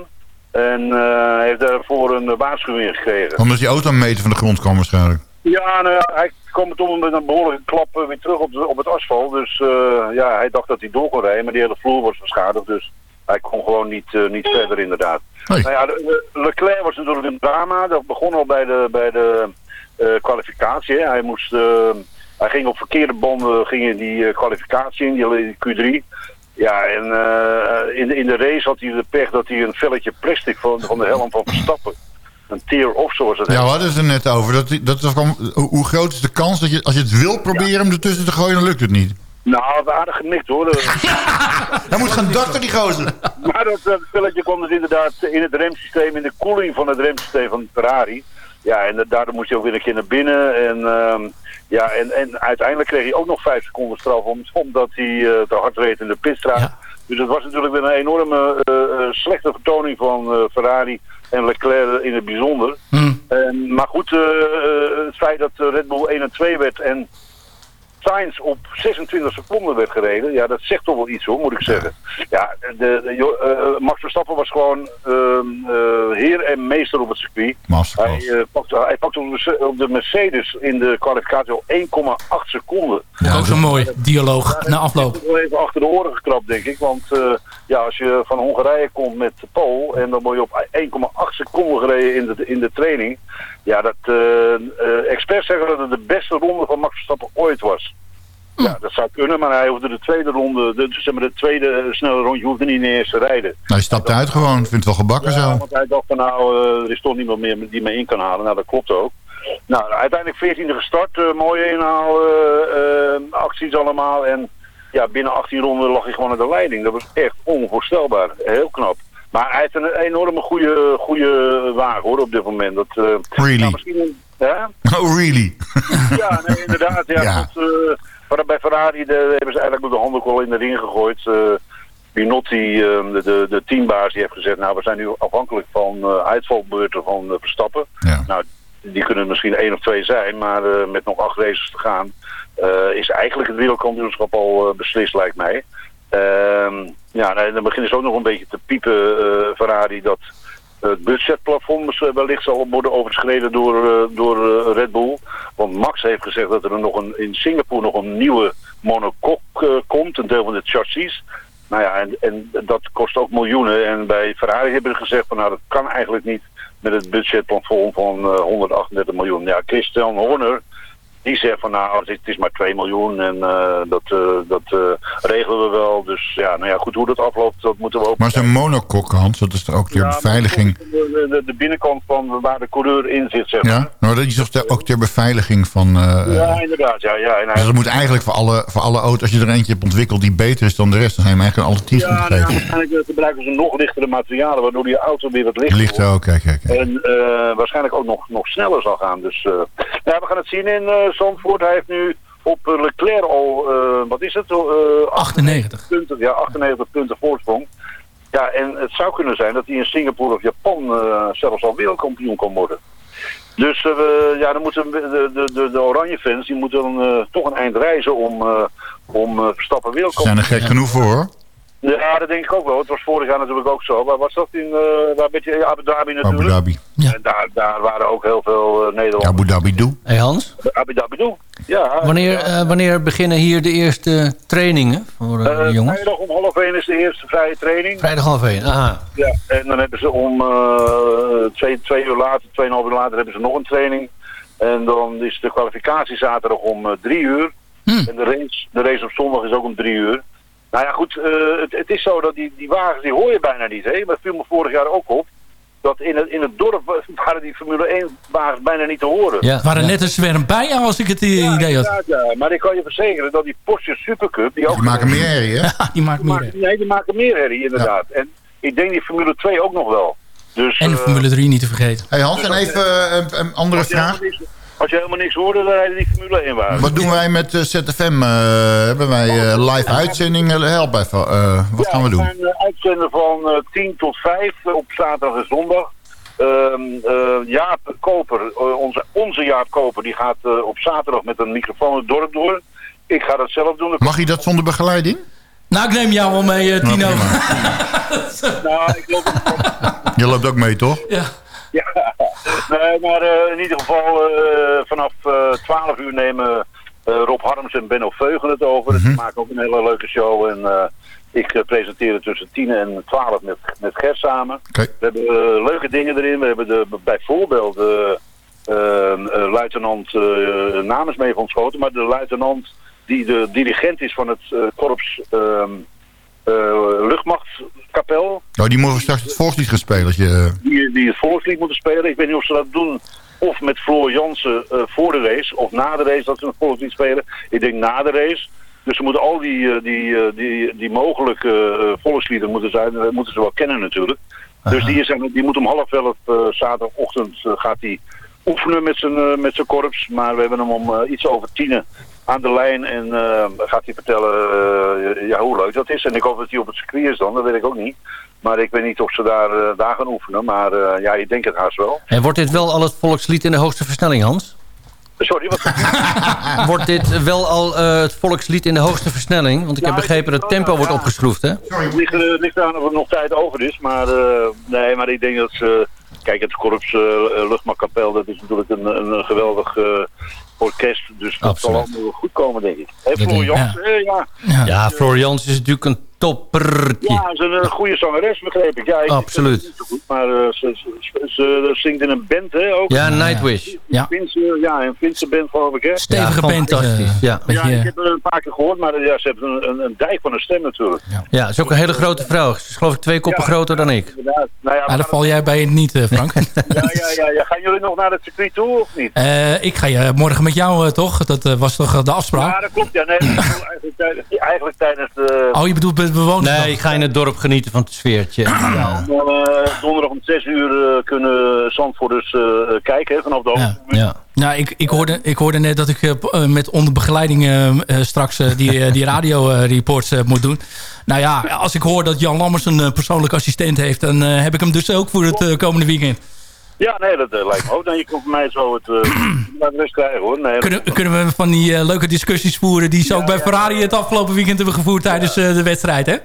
En eh, heeft daarvoor een waarschuwing gekregen. Omdat die auto een meter van de grond kwam waarschijnlijk. Ja, nou, hij kwam toen met een behoorlijke klap eh, weer terug op, de, op het asfalt. Dus eh, ja, hij dacht dat hij door kon rijden, maar die hele vloer was beschadigd. Dus hij kon gewoon niet, eh, niet verder inderdaad. Nou ja, Leclerc was natuurlijk een drama. Dat begon al bij de, bij de eh, kwalificatie. Hè. Hij, moest, eh, hij ging op verkeerde banden ging in die eh, kwalificatie in, die Q3. Ja, en eh, in, de, in de race had hij de pech dat hij een velletje plastic van, van de helm van Verstappen. Een tear-off zoals het Ja, we hadden het er net over. Dat, dat hoe groot is de kans dat je, als je het wil proberen hem ertussen te gooien, dan lukt het niet? Nou, aardig gemikt hoor. *laughs* Hij moet gaan darten, die gozer. Maar dat, dat spelletje kwam dus inderdaad in het remsysteem, in de koeling van het remsysteem van Ferrari. Ja, en da- daardoor moest hij ook weer een keer naar binnen. En, ehm, ja, en, en uiteindelijk kreeg hij ook nog vijf seconden straf om, omdat hij eh, te hard reed in de pitstraat. Dus het was natuurlijk weer een enorme eh, eh, slechte vertoning van eh, Ferrari en Leclerc in het bijzonder. En, maar goed, eh, eh, het feit dat eh, Red Bull 1 en 2 werd en Sainz op 26 seconden werd gereden. Ja, dat zegt toch wel iets hoor, moet ik zeggen. Ja, de, de, eh, Max Verstappen was gewoon ehm, eh, heer en meester op het circuit. Hij, eh, pakte, hij pakte op de, Mercedes in de kwalificatie al 1,8 seconden. ook zo'n mooi dialoog na afloop. Ik heb wel even achter de oren gekrapt, denk ik. Want eh, ja, als je van Hongarije komt met de Pool... en dan word je op 1,8 seconden gereden in de, in de training... ja, dat eh, eh, experts zeggen dat het de beste ronde van Max Verstappen ooit was. Ja, dat zou kunnen, maar hij hoefde de tweede ronde... De, zeg maar de tweede snelle rondje hoefde niet in eerst te rijden. Nou, hij stapt uit gewoon. Vindt het wel gebakken Ja, zo. want hij dacht van nou, eh, er is toch niemand meer die me in kan halen. Nou, dat klopt ook. Nou, uiteindelijk 14e gestart. mooie inhaal, eh, eh, acties allemaal. En ja, binnen 18 ronden lag hij gewoon aan de leiding. Dat was echt onvoorstelbaar. Heel knap. Maar hij heeft een enorme goede, goede wagen hoor op dit moment. Dat, eh, Really? nou, misschien? *laughs* Oh, really? *laughs* Ja, nee, inderdaad. Ja, *laughs* Ja. eh, bij Ferrari de, hebben ze eigenlijk de handdoek al in de ring gegooid. eh, Pinotti, ehm, de, de, de teambaas, die heeft gezegd... nou, we zijn nu afhankelijk van eh, uitvalbeurten van Verstappen. Nou, die kunnen misschien één of twee zijn, maar met nog acht races te gaan... is eigenlijk het wereldkampioenschap al beslist, lijkt mij. Ehm, ja, nee, dan beginnen ze ook nog een beetje te piepen, eh, Ferrari, dat het budgetplafond wellicht zal worden overschreden door, eh, door eh, Red Bull. Want Max heeft gezegd dat er nog een, in Singapore nog een nieuwe monocoque komt, een deel van het chassis. Nou ja, en, en dat kost ook miljoenen. En bij Ferrari hebben ze gezegd van nou dat kan eigenlijk niet met het budgetplafond van eh, 138 miljoen. Ja, Christian Horner, die zegt van nou het is, maar 2 miljoen en eh, dat, eh, dat eh, regelen we wel. Dus ja, nou ja, goed hoe dat afloopt, dat moeten we ook Maar het is een monokok, Hans. Dat is ook ter beveiliging. de, de, de binnenkant van waar de coureur in zit, zeg maar. Ja, nou, dat is toch ook ter beveiliging van... Ja, inderdaad. Ja, ja. En hij- dus dat moet eigenlijk voor alle, voor alle auto's, als je er eentje hebt ontwikkeld die beter is dan de rest, dan zijn we eigenlijk een alternatief ja, nou, ja, geven. waarschijnlijk eh, gebruiken ze nog lichtere materialen, waardoor die auto weer wat lichter Licht wordt. ook, kijk, kijk. kijk. En waarschijnlijk ook nog, nog sneller zal gaan. Dus ja, we gaan het zien in Zandvoort. Hij heeft nu op eh, Leclerc al, eh, wat is het? Eh 98. punten, ja, 98 punten voorsprong. Ja, en het zou kunnen zijn dat hij in Singapore of Japan eh, zelfs al wereldkampioen kan worden. Dus eh, ja, dan moeten de, de, de, de oranje fans die moeten dan, eh, toch een eind reizen om, eh, om eh, Verstappen Ze wereldkampioen zijn er gek genoeg voor, hoor. Ja, dat denk ik ook wel. Het was vorig jaar natuurlijk ook zo. Waar was dat in eh waar Abu Dhabi natuurlijk? Abu Dhabi. En daar, daar waren ook heel veel uh, Nederlanders. Abu Dhabi doe. Hey Hans, Abu Dhabi doe. Ja. wanneer, eh, wanneer beginnen hier de eerste trainingen voor eh, de Eh, jongens? vrijdag om half één is de eerste vrije training. Vrijdag half één, aha. Ja, en dan hebben ze om eh, twee, twee uur later, tweeënhalf uur later hebben ze nog een training. En dan is de kwalificatie zaterdag om eh, drie uur. En de race, de race op zondag is ook om drie uur. Nou ja, goed, eh, het, het is zo dat die, die wagens die hoor je bijna niet. Hè? Dat viel me vorig jaar ook op. Dat in het, in het dorp wa- *laughs* waren die Formule 1 wagens bijna niet te horen. Ja, het waren net een zwerm bij als ik het eh, idee had. Ja. Maar ik kan je verzekeren dat die Porsche Supercup... Die, ook Die maken meer herrie, hè? *laughs* die maken meer herrie. Nee, die maken meer herrie, inderdaad. En ik denk die Formule 2 ook nog wel. Dus, En de eh, Formule 3 niet te vergeten. Hey Hans, en even een, een andere vraag. Als je helemaal niks hoorde, dan rijden die Formule 1 wagens. Wat doen wij met eh, ZFM? Eh, hebben wij eh, live uitzendingen? Help even. eh, wat gaan we doen? We gaan eh, uitzenden van eh 10 tot 5 op zaterdag en zondag. Ehm, eh, Jaap Koper, onze, onze Jaap Koper, die gaat eh, op zaterdag met een microfoon het dorp door. Ik ga dat zelf doen. Mag je dat zonder begeleiding? Nou, ik neem jou wel mee, Tino. nou, ik loop Je loopt ook mee, toch? Ja. Ja, nee, maar eh, in ieder geval eh, vanaf eh 12 uur nemen Rob Harms en Benno Veugen het over. Mhm. Ze maken ook een hele leuke show en ik presenteer het tussen 10 en 12 met, met Ger samen. We hebben leuke dingen erin. We hebben de, bijvoorbeeld luitenant uh, namens mee van Schoten, maar de luitenant die de dirigent is van het korps ehm, eh, Oh, die mogen straks het volkslied gaan spelen. Als je, die, die het volkslied moeten spelen. Ik weet niet of ze dat doen of met Floor Jansen eh, voor de race of na de race dat ze een volkslied spelen. Ik denk na de race. Dus ze moeten al die, eh, die, eh, die, die mogelijke eh, volkslieden moeten, zijn, eh, moeten ze wel kennen natuurlijk. Dus die, is, die moet om half elf eh, zaterdagochtend eh, gaat hij oefenen met zijn, eh, met zijn korps. Maar we hebben hem om eh, iets over tienen aan de lijn en eh, gaat hij vertellen eh, ja, hoe leuk dat is. En ik hoop dat hij op het circuit is dan, dat weet ik ook niet. Maar ik weet niet of ze daar, eh, daar gaan oefenen. Maar eh, ja, ik denk het haast wel. En wordt dit wel al het volkslied in de hoogste versnelling, Hans? Sorry, wat? *laughs* Wordt dit wel al het volkslied in de hoogste versnelling? Want ik heb begrepen dat het tempo wordt opgeschroefd, hè? Het ligt, ligt eraan of er nog tijd over is. Maar eh, nee, maar ik denk dat ze... Kijk, het Korps Luchtmachtkapel, dat is natuurlijk een, een, geweldig orkest. Dus dat zal Absoluut. allemaal goed komen, denk ik. Dat Floor denk ik, Jansen, eh, ja. Ja, Florians is natuurlijk een toppertje. Ja, ze is een goede zangeres, begreep ik. Ja, ik Absoluut. Ik weet het niet zo goed, maar eh, ze, ze, ze- ze zingt in een band, hè? Ook. Ja, Nightwish. Ja. Finse, ja, een Finse band, geloof ik, hè? Stevige Ja, band. eh, fantastisch, ja. Ja, ik heb er een paar keer gehoord, maar eh, ja, ze heeft een, een, een dijk van een stem natuurlijk. Ja, is ook een hele grote vrouw. Ze is geloof ik twee koppen groter dan ik. Inderdaad. Nou ja, Ja, daar val jij bij het niet, eh, Frank. *laughs* ja, ja, ja, ja. Gaan jullie nog naar het circuit toe of niet? Eh, ik ga je morgen met jou, eh, toch? Dat eh, was toch eh, de afspraak? Ja, dat klopt. Ja, nee, eigenlijk, tijdens, eigenlijk tijdens de... Oh, je bedoelt bewoners? Nee, ik ga in het dorp genieten van het sfeertje. Ja. Eh, donderdag om 6 uur eh, kunnen Zandvoorters eh kijken hè, vanaf de Ja. hoogte. Ja. Nou, ik, ik, hoorde, ik hoorde net dat ik met onder begeleiding straks die, eh, die radio-reports moet doen. Nou ja, als ik hoor dat Jan Lammers een persoonlijke assistent heeft... dan eh, heb ik hem dus ook voor het komende weekend. Ja, nee, dat eh, lijkt me ook. Dan je komt mij zo het uh, laat rust krijgen hoor. Nee, Kunnen, kunnen we van die eh, leuke discussies voeren... die ze ook bij Ferrari het afgelopen weekend hebben gevoerd tijdens eh, de wedstrijd, hè?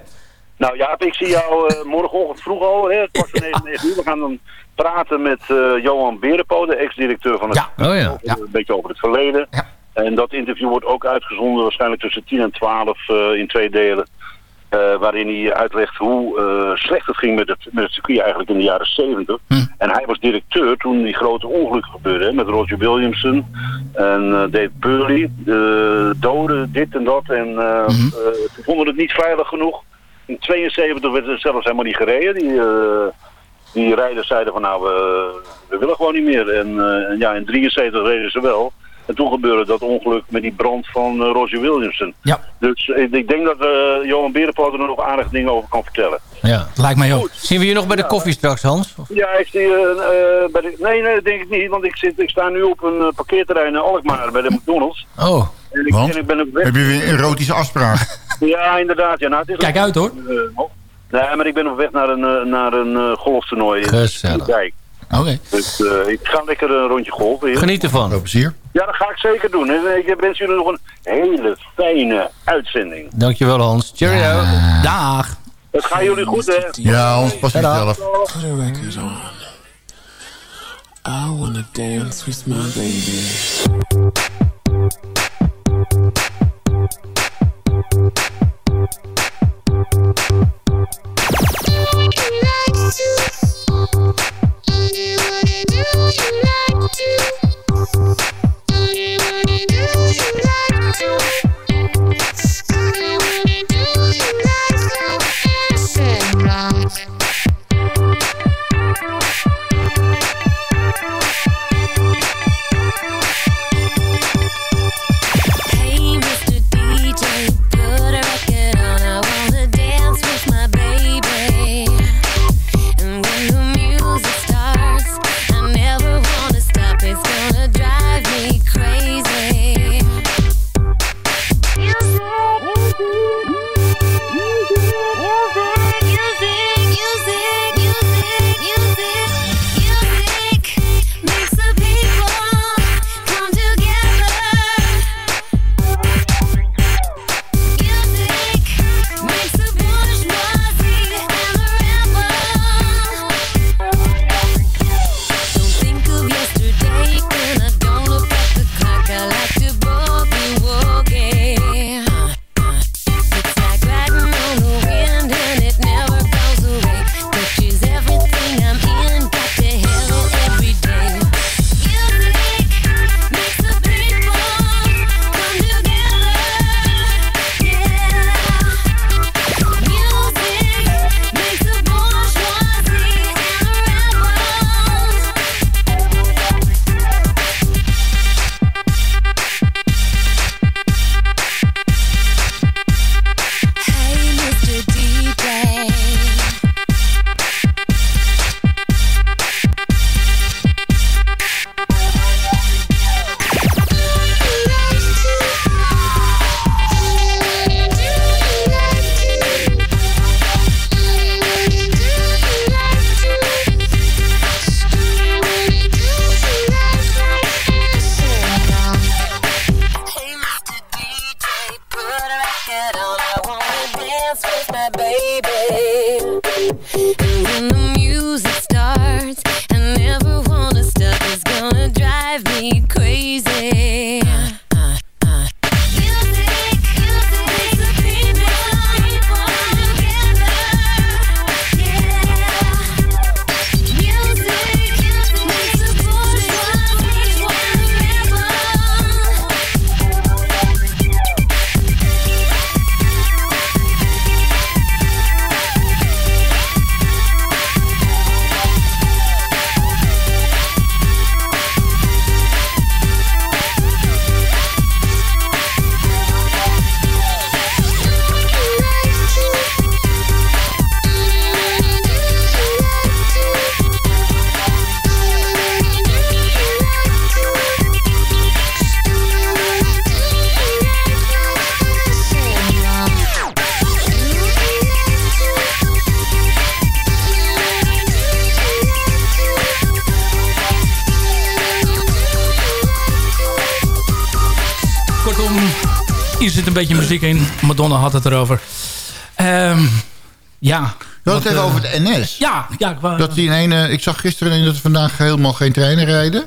Nou Jaap, ik zie jou eh, morgenochtend vroeg al, hè, kwart voor *laughs* negen, negen uur. We gaan dan praten met eh, Johan Berenpo, de ex-directeur van het... Oh ja. Over- Een beetje over het verleden. En dat interview wordt ook uitgezonden waarschijnlijk tussen 10 en 12 eh, in twee delen. Eh, waarin hij uitlegt hoe eh, slecht het ging met het, met het circuit eigenlijk in de jaren 70. En hij was directeur toen die grote ongelukken gebeurden. Met Roger Williamson en eh, Dave Purley. De doden, dit en dat. En eh, ze vonden het niet veilig genoeg. In 72 werd er zelfs helemaal niet gereden. Die, die rijders zeiden van nou, we, we willen gewoon niet meer. En, en ja, in 73 reden ze wel. En toen gebeurde dat ongeluk met die brand van eh, Roger Williamson. Ja. Dus ik, ik denk dat eh, Johan Berenpoot er nog aardig dingen over kan vertellen. Ja. Lijkt mij ook. Zien we je nog bij de koffie straks, Hans? Ja, ik zie, eh, eh, bij de, nee, nee, dat denk ik niet. Want ik, zit, ik sta nu op een eh, parkeerterrein in Alkmaar bij de McDonald's. Oh. En ik, Want? en ik ben op weg. Heb je weer een erotische afspraak? *laughs* Ja, inderdaad. Ja, nou, het is Kijk uit, hoor. Eh, nee, maar ik ben op weg naar een, eh, naar een eh, golftoernooi in Gezellig. dijk. Oké. Dus eh, ik ga lekker een rondje golven. hier. Geniet ervan. Veel plezier. Ja, dat ga ik zeker doen. En ik wens jullie nog een hele fijne uitzending. Dankjewel, Hans. Cheerio. Dag. Het gaat jullie goed, hè? Ja, ons pas jezelf. I wanna dance with my baby. Hey, beetje muziek in. Madonna had het erover. Ehm, ja. Hadden het even eh, over de NS. Ja, ja ik Dat die in ene, ik zag gisteren dat er vandaag helemaal geen treinen rijden.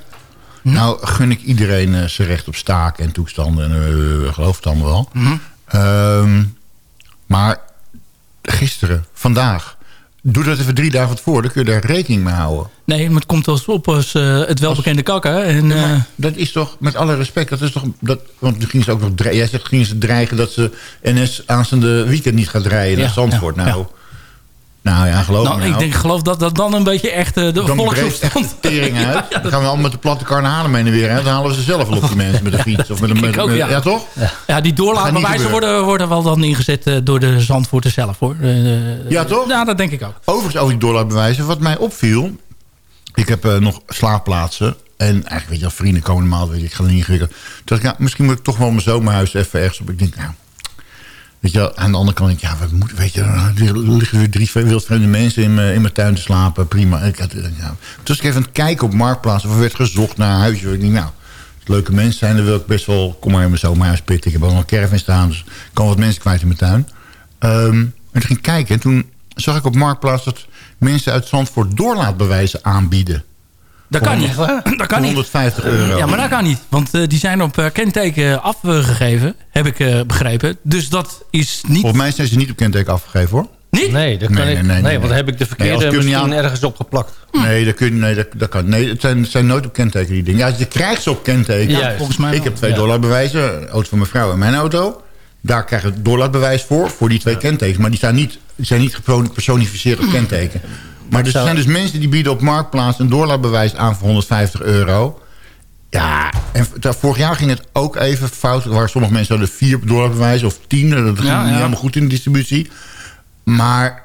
Hm? Nou, gun ik iedereen eh, zijn recht op staken en toestanden. En uh, geloof het allemaal wel. Hm? Ehm, maar gisteren, vandaag... Doe dat even drie dagen tevoren. Dan kun je daar rekening mee houden. Nee, maar het komt wel eens op als eh, het welbekende kakken. En, eh, Dat is toch, met alle respect, dat is toch... Dat, want nu gingen ze ook nog dreigen. Jij zegt, gingen ze dreigen dat ze NS aanstaande weekend niet gaat rijden naar Ja, Zandvoort. ja, nou, nou ja, geloof nou, me ik nou. denk, geloof dat dat dan een beetje echt eh, de dan volksopstand... tering uit. *laughs* Dan gaan we allemaal met de platte kar naar Haarlem heen en weer. uit. Dan halen we ze zelf wel op die mensen met de fiets. Of met een, *laughs* met, Ik ook, met- ja. ja. toch? Ja, die doorlaatbewijzen worden, worden wel dan ingezet door de Zandvoorten zelf, hoor. Ja, toch? Ja, dat denk ik ook. Overigens over die doorlaatbewijzen. Wat mij opviel... Ik heb eh, nog slaapplaatsen. En eigenlijk weet je vrienden komen normaal. Weet je, ik ga er niet ingewikkeld. Toen ik, misschien moet ik toch wel mijn zomerhuis even ergens op. Ik denk, nou... Weet je aan de andere kant denk ik, ja, wat moet, weet je, er liggen weer drie wildvreemde mensen in mijn, in mijn tuin te slapen. Prima. Ik had, ja. Toen ik even aan het kijken op Marktplaats. Of er werd gezocht naar een huisje. Ik denk, nou, als leuke mensen zijn, dan wil ik best wel... Kom maar in mijn zomerhuis pitten. Ik heb nog een caravan staan, dus ik kan wat mensen kwijt in mijn tuin. Ehm, en toen ging ik kijken. En toen zag ik op Marktplaats dat mensen uit Zandvoort doorlaatbewijzen aanbieden. Dat kan niet. Dat kan niet. 150 euro. Ja, maar dat kan niet. Want eh, die zijn op eh, kenteken afgegeven, heb ik eh, begrepen. Dus dat is niet... Volgens mij zijn ze niet op kenteken afgegeven hoor. Niet? Nee, dat kan Nee, nee, nee, nee, nee, want dan heb ik de Nee, verkeerde niet misschien aan- ergens opgeplakt. Nee, dat, kun je, nee, dat, dat kan. Nee, het zijn, het zijn nooit op kenteken die dingen. Ja, je krijgt ze op kenteken. Ja, volgens mij Ik heb twee Ja. doorlaatbewijzen. Auto van mijn vrouw en mijn auto. Daar krijg ik het doorlaatbewijs voor. Voor die twee kentekens. Maar die staan niet, zijn niet gepersonificeerd op kenteken. Maar er Zou- zijn dus mensen die bieden op Marktplaats een doorlaatbewijs aan voor 150 euro. Ja, en vorig jaar ging het ook even fout. Waar sommige mensen hadden vier doorlaatbewijzen of tien. Dat ging Ja, niet helemaal goed in de distributie. Maar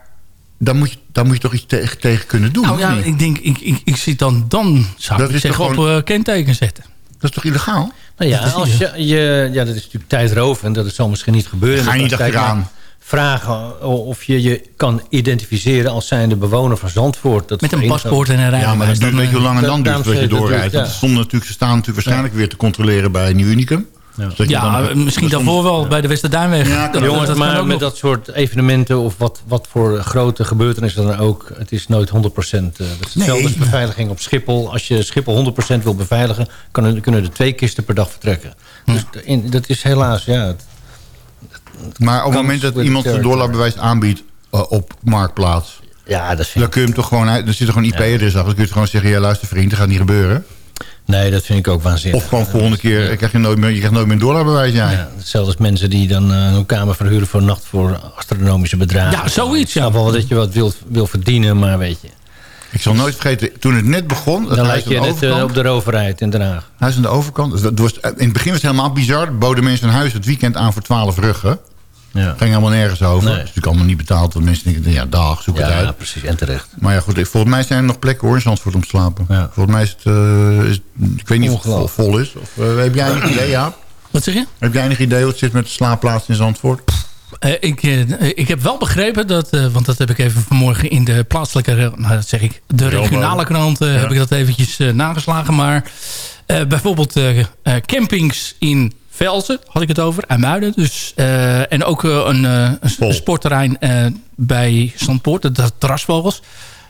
daar moet je, daar moet je toch iets tegen, tegen kunnen doen. Nou ja, ik denk, ik, ik, ik zit dan, dan zou Dat ik zeggen op eh, kenteken zetten. Dat is toch illegaal? Nou ja, Dat is als je, je, ja, dat is natuurlijk tijdrovend. Dat zal misschien niet gebeuren. Ga je niet achteraan. Vragen of je je kan identificeren als zijnde bewoner van Zandvoort. Dat is Met een het paspoort en een rijbewijs. Ja, maar dat duurt Dan, weet je hoe lang het dat- dan duurt voordat je dat doorrijdt. ja. ze stonden natuurlijk, ze staan natuurlijk waarschijnlijk weer te controleren bij Nieuw Unicum. Ja. Dus Ja, dan- misschien daarvoor wel bij de Westerduinweg. Ja, Dat- Jongens, dat maar met nog. dat soort evenementen of wat, wat voor grote gebeurtenissen dan ook... het is nooit 100%. eh, dat is hetzelfde Nee. beveiliging op Schiphol. Als je Schiphol 100% wil beveiligen... Kan er, kunnen er twee kisten per dag vertrekken. Dus in- dat is helaas, ja... het- Maar op het moment dat iemand territory. doorlaatbewijs aanbiedt eh, op Marktplaats... Ja, dat vind dan kun je hem toch gewoon uit... Er zit er gewoon IP-adres achter. Dan kun je gewoon zeggen, ja luister vriend, dat gaat niet gebeuren. Nee, dat vind ik ook waanzinnig. Of gewoon volgende keer, krijg je, nooit meer, je krijgt nooit meer een doorlaatbewijs. Ja. Ja, hetzelfde als mensen die dan eh, een kamer verhuren voor een nacht voor astronomische bedragen. Ja, zoiets, ja. wel dat je wat wil, wil verdienen, maar weet je. Ik zal nooit vergeten, toen het net begon... Dat Dan lijkt je net eh, op de roverheid in Den Haag. Huis aan de overkant. Dus dat was, in het begin was het helemaal bizar. Boden mensen een huis het weekend aan voor 12 ruggen. Ja, Ging helemaal nergens over. Nee. Dat is natuurlijk allemaal niet betaald. Want mensen denken, ja, dag, zoek het ja, uit. precies. En terecht. Maar ja, goed, ik- volgens mij zijn er nog plekken hoor, in Zandvoort om te slapen. Ja. Volgens mij is het, eh, is, ik weet niet of het vol, is. Of, eh, heb jij enig idee, ja? Wat zeg je? Heb jij enig idee hoe het zit met de slaapplaats in Zandvoort? Eh, ik, eh, ik heb wel begrepen dat, eh, want dat heb ik even vanmorgen in de plaatselijke, nou dat zeg ik, de regionale krant eh, heb ik dat eventjes eh, nageslagen. Maar eh, bijvoorbeeld campings in Velzen had ik het over, IJmuiden. Dus, eh, en ook eh, een, eh, een sportterrein eh, bij Zandpoort, de, terrasvogels.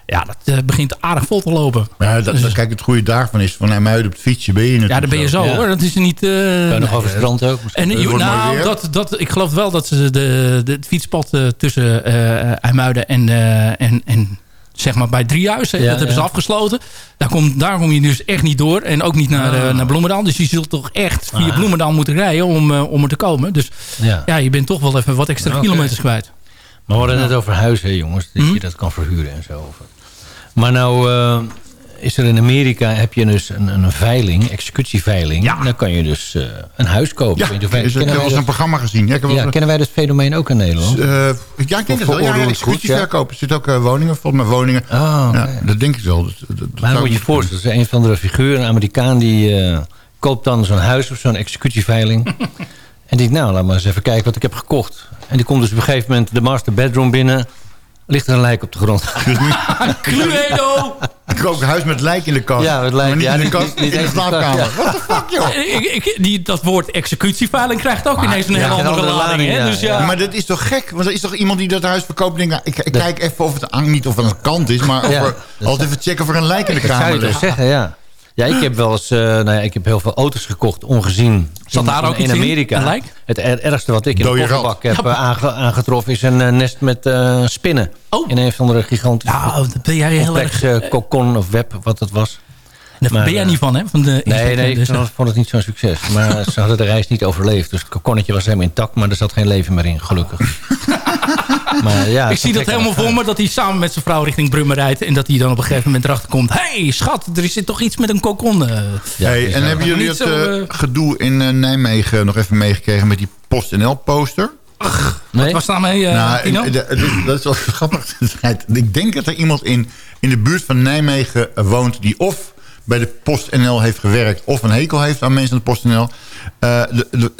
Ja, dat begint aardig vol te lopen. Ja, dat, Dus- dat- kijk, het goede daarvan is van Nijmuiden op het fietsje ben je Ja, daar ben je zo Ja. hoor. Dat is niet... eh, Kan je nog over het strand ook? misschien? en nou, dat, dat, ik geloof wel dat ze de, de, het fietspad eh, tussen eh IJmuiden en, eh, en, en zeg maar bij Driehuizen, Ja, dat hebben ze afgesloten. Daar kom, daar kom je dus echt niet door. En ook niet naar, eh, Ah. naar Bloemendaal. Dus je zult toch echt via Ah. Bloemendaal moeten rijden om, eh, om er te komen. Dus Ja. ja, je bent toch wel even wat extra kilometers kwijt. Maar we hadden het net over huizen, hè, jongens. Dat Hm? je dat kan verhuren en zo. Maar nou eh, is er in Amerika heb je dus een, een veiling, executieveiling. Ja. Dan kan je dus eh, een huis kopen. Ja, Ik heb wel eens een dat, programma gezien. Ja, kennen wij dat fenomeen ook in Nederland? Eh, ja, ik denk het wel. Ja, ja, executieverkoop. Er zitten ook eh, woningen, volgens mij woningen. Ah. Ja, dat denk ik wel. Dat, dat, dat Maar dan moet je voorstellen, er is een van de figuren, een Amerikaan... die koopt dan zo'n huis of zo'n executieveiling. *laughs* en die nou, laat maar eens even kijken wat ik heb gekocht. En die komt dus op een gegeven moment de master bedroom binnen... ligt er een lijk op de grond. *laughs* Cluedo! Ik kook een huis met lijk in de kast. Ja, met lijk. Maar niet Ja, in de kast, niet- niet in de slaapkamer. ja. What the fuck, joh? Ik, ik, die, dat woord executieveiling krijgt ook ineens een Ja, hele andere, andere lading. lading, hè? ja. Dus ja. Maar dat is toch gek? Want er is toch iemand die dat huis verkoopt en denkt... nou, ik, ik kijk even of het aan, niet of het aan de kant is... maar of Ja, er, altijd even checken of er een lijk in de Dat zou kamer je toch ligt. zeggen, ja. Ja, ik heb wel eens, eh, nou ja, ik heb heel veel auto's gekocht, ongezien. Zat in, daar ook in? Amerika. Een? Het er- ergste wat ik in Dode de kofferbak heb eh, aange- aangetroffen is een eh, nest met eh, spinnen. In een van de gigantische Nou, daar ben jij heel complex erg... eh, kokon of web, wat het was. Daar ben jij niet van, hè? Van de Nee, nee, ik dus, vond- vond het niet zo'n succes. Maar ze hadden de reis niet overleefd. Dus het kokonnetje was helemaal intact, maar er zat geen leven meer in, gelukkig. *laughs* maar, ja, ik zie dat helemaal voor me dat hij samen met zijn vrouw richting Brummen rijdt. En dat hij dan op een gegeven moment erachter komt. Hé, hey, schat, er zit toch iets met een kokon. eh. Hey, en hebben jullie het zo, eh, eh, gedoe in Nijmegen nog even meegekregen... met die PostNL-poster? Wat was daarmee, eh Nou, en- dat is wel *laughs* grappig. Ik denk dat er iemand in, in de buurt van Nijmegen woont... die of bij de PostNL heeft gewerkt... of een hekel heeft aan mensen aan de PostNL. Eh, de, de-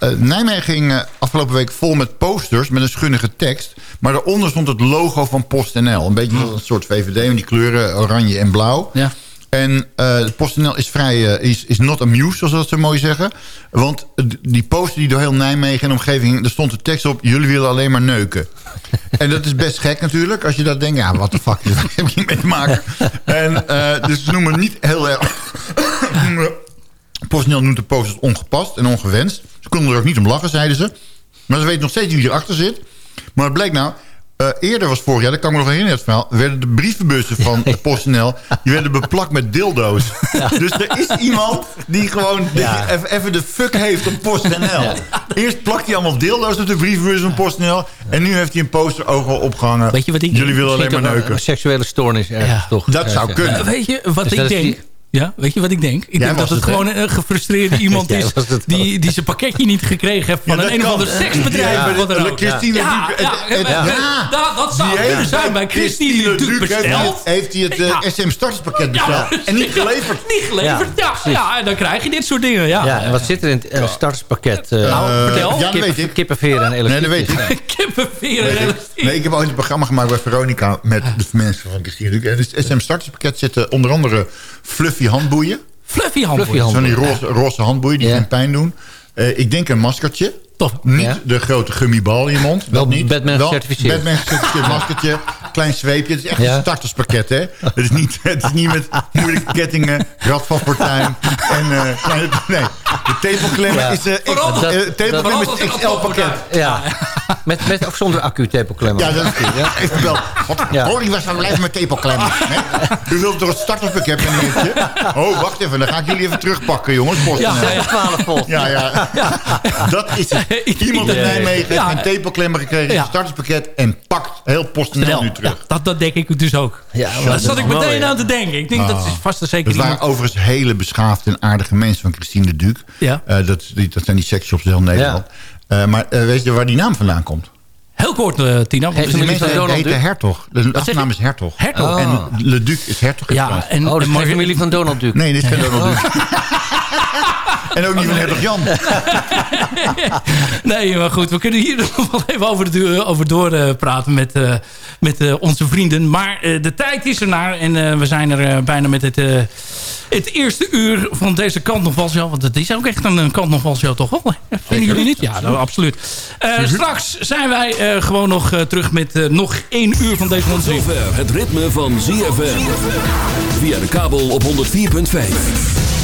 eh, eh, Nijmegen ging eh, afgelopen week vol met posters... met een schunnige tekst. Maar daaronder stond het logo van PostNL. Een beetje een soort VVD met die kleuren oranje en blauw. Ja. En eh PostNL is vrij, eh, is, is not amused, zoals dat zo mooi zeggen. Want die poster die door heel Nijmegen en omgeving... er stond de tekst op, jullie willen alleen maar neuken. *laughs* en dat is best gek natuurlijk. Als je dat denkt, ja, wat de fuck, *laughs* daar heb ik niet mee te maken. En eh, dus ze noemen niet heel erg... *coughs* PostNL noemt de posters ongepast en ongewenst. Ze konden er ook niet om lachen, zeiden ze. Maar ze weten nog steeds wie erachter zit. Maar het blijkt nou... eh, eerder was vorig jaar, dat kan ik me nog herinneren het verhaal... werden de brievenbussen van *laughs* PostNL... die werden beplakt met dildo's. *laughs* Dus er is iemand die gewoon Ja. even, even de fuck heeft op PostNL. Eerst plakt hij allemaal dildo's op de brievenbussen van PostNL... en nu heeft hij een poster overal opgehangen. Weet je wat ik Jullie willen alleen maar neuken. Een seksuele stoornis ergens Ja. toch. Dat zou kunnen. Weet je wat Dus ik denk? die- Ja, weet je wat ik denk? Ik Jij denk dat het gewoon een gefrustreerde *laughs* iemand is... die, die zijn pakketje niet gekregen heeft van Ja, een een of ander seksbedrijf. Ja, wat dan ook. Christine ja, Duc- ja, het- het- ja, ja. dat, dat zou Die kunnen zijn bij Christine Duc besteld. Heeft, heeft hij het eh, Ja. SM starterspakket besteld. Ja, en niet geleverd. Niet geleverd, ja. Ja, en dan krijg je dit soort dingen. Ja, Ja, en wat zit er in het uh, starterspakket? Uh, Nou, vertel. Ja, dat Kip- weet ik. Kippenveren en Nee, elastiek. dat weet ik. *laughs* Kippenveren en elastiek. Nee, ik heb ooit een programma gemaakt bij Veronica... met de mensen van Christine Duc. En het SM starterspakket zitten onder andere fluffy. Fluffy handboeien. Fluffy Van die handboeien. roze, roze handboeien die Ja. geen pijn doen. Eh, ik denk een maskertje. Tof. Niet Ja. de grote gummibal in je mond. Wel dat niet. Batman gecertificeerd. Batman gecertificeerd maskertje. *laughs* Klein zweepje. Het is echt Ja. een starterspakket, hè. Het is niet, het is niet met moeilijke kettingen. Rad van Fortuin. En, eh, nee, nee, de tepelklemmer Ja. is... eh Vooral X- dat- vooral is dat het Rad XL van pakket. Fortuin. Ja, met, met of zonder accu tepelklemmer. Ja, dat is goed. Ja. *laughs* Even wel. Wat, Ja. Was van blijven met tepelklemmen. hè? U wilt toch het starterpakket, meneertje? Oh, wacht even. Dan ga ik jullie even terugpakken, jongens. PostNL. Ja, ja, 12 volt. Ja, ja. Dat is het. *laughs* Iemand in Ja. Nijmegen heeft een tepelklemmer gekregen, Ja. een starterspakket en pakt heel PostNL nu terug. Ja, dat, dat denk ik dus ook. Ja, dat zat ik meteen aan te denken. Ik denk dat is vast en zeker Dat waren iemand... overigens hele beschaafde en aardige mensen van Christine de Duc. Ja. Eh, dat, die, dat zijn die sexshops in heel Nederland. Eh, maar eh, weet je waar die naam vandaan komt? Heel kort, eh, Tina. Heeft van mensen Donald heten Duck? Hertog. De achternaam is Hertog. Hertog. En Le Duc is hertog in Ja, en, Oh, dat is Marge- familie van Donald Duck. Nee, dit is geen *laughs* Donald Duc. *laughs* en ook niet van Hertog Jan. *laughs* Nee, maar goed, we kunnen hier *laughs* nog wel even over, de, over doorpraten met, eh, met eh, onze vrienden. Maar eh, de tijd is er naar en eh, we zijn er eh, bijna met het, eh, het eerste uur van deze kant nog wel zo. Want het is ook echt een, kant nog wel zo, toch wel? Vinden jullie niet? Ja, nou, absoluut. Eh, straks zijn wij eh, gewoon nog eh, terug met eh, nog één uur van deze zover het ritme van ZFM. Via de kabel op 104.5.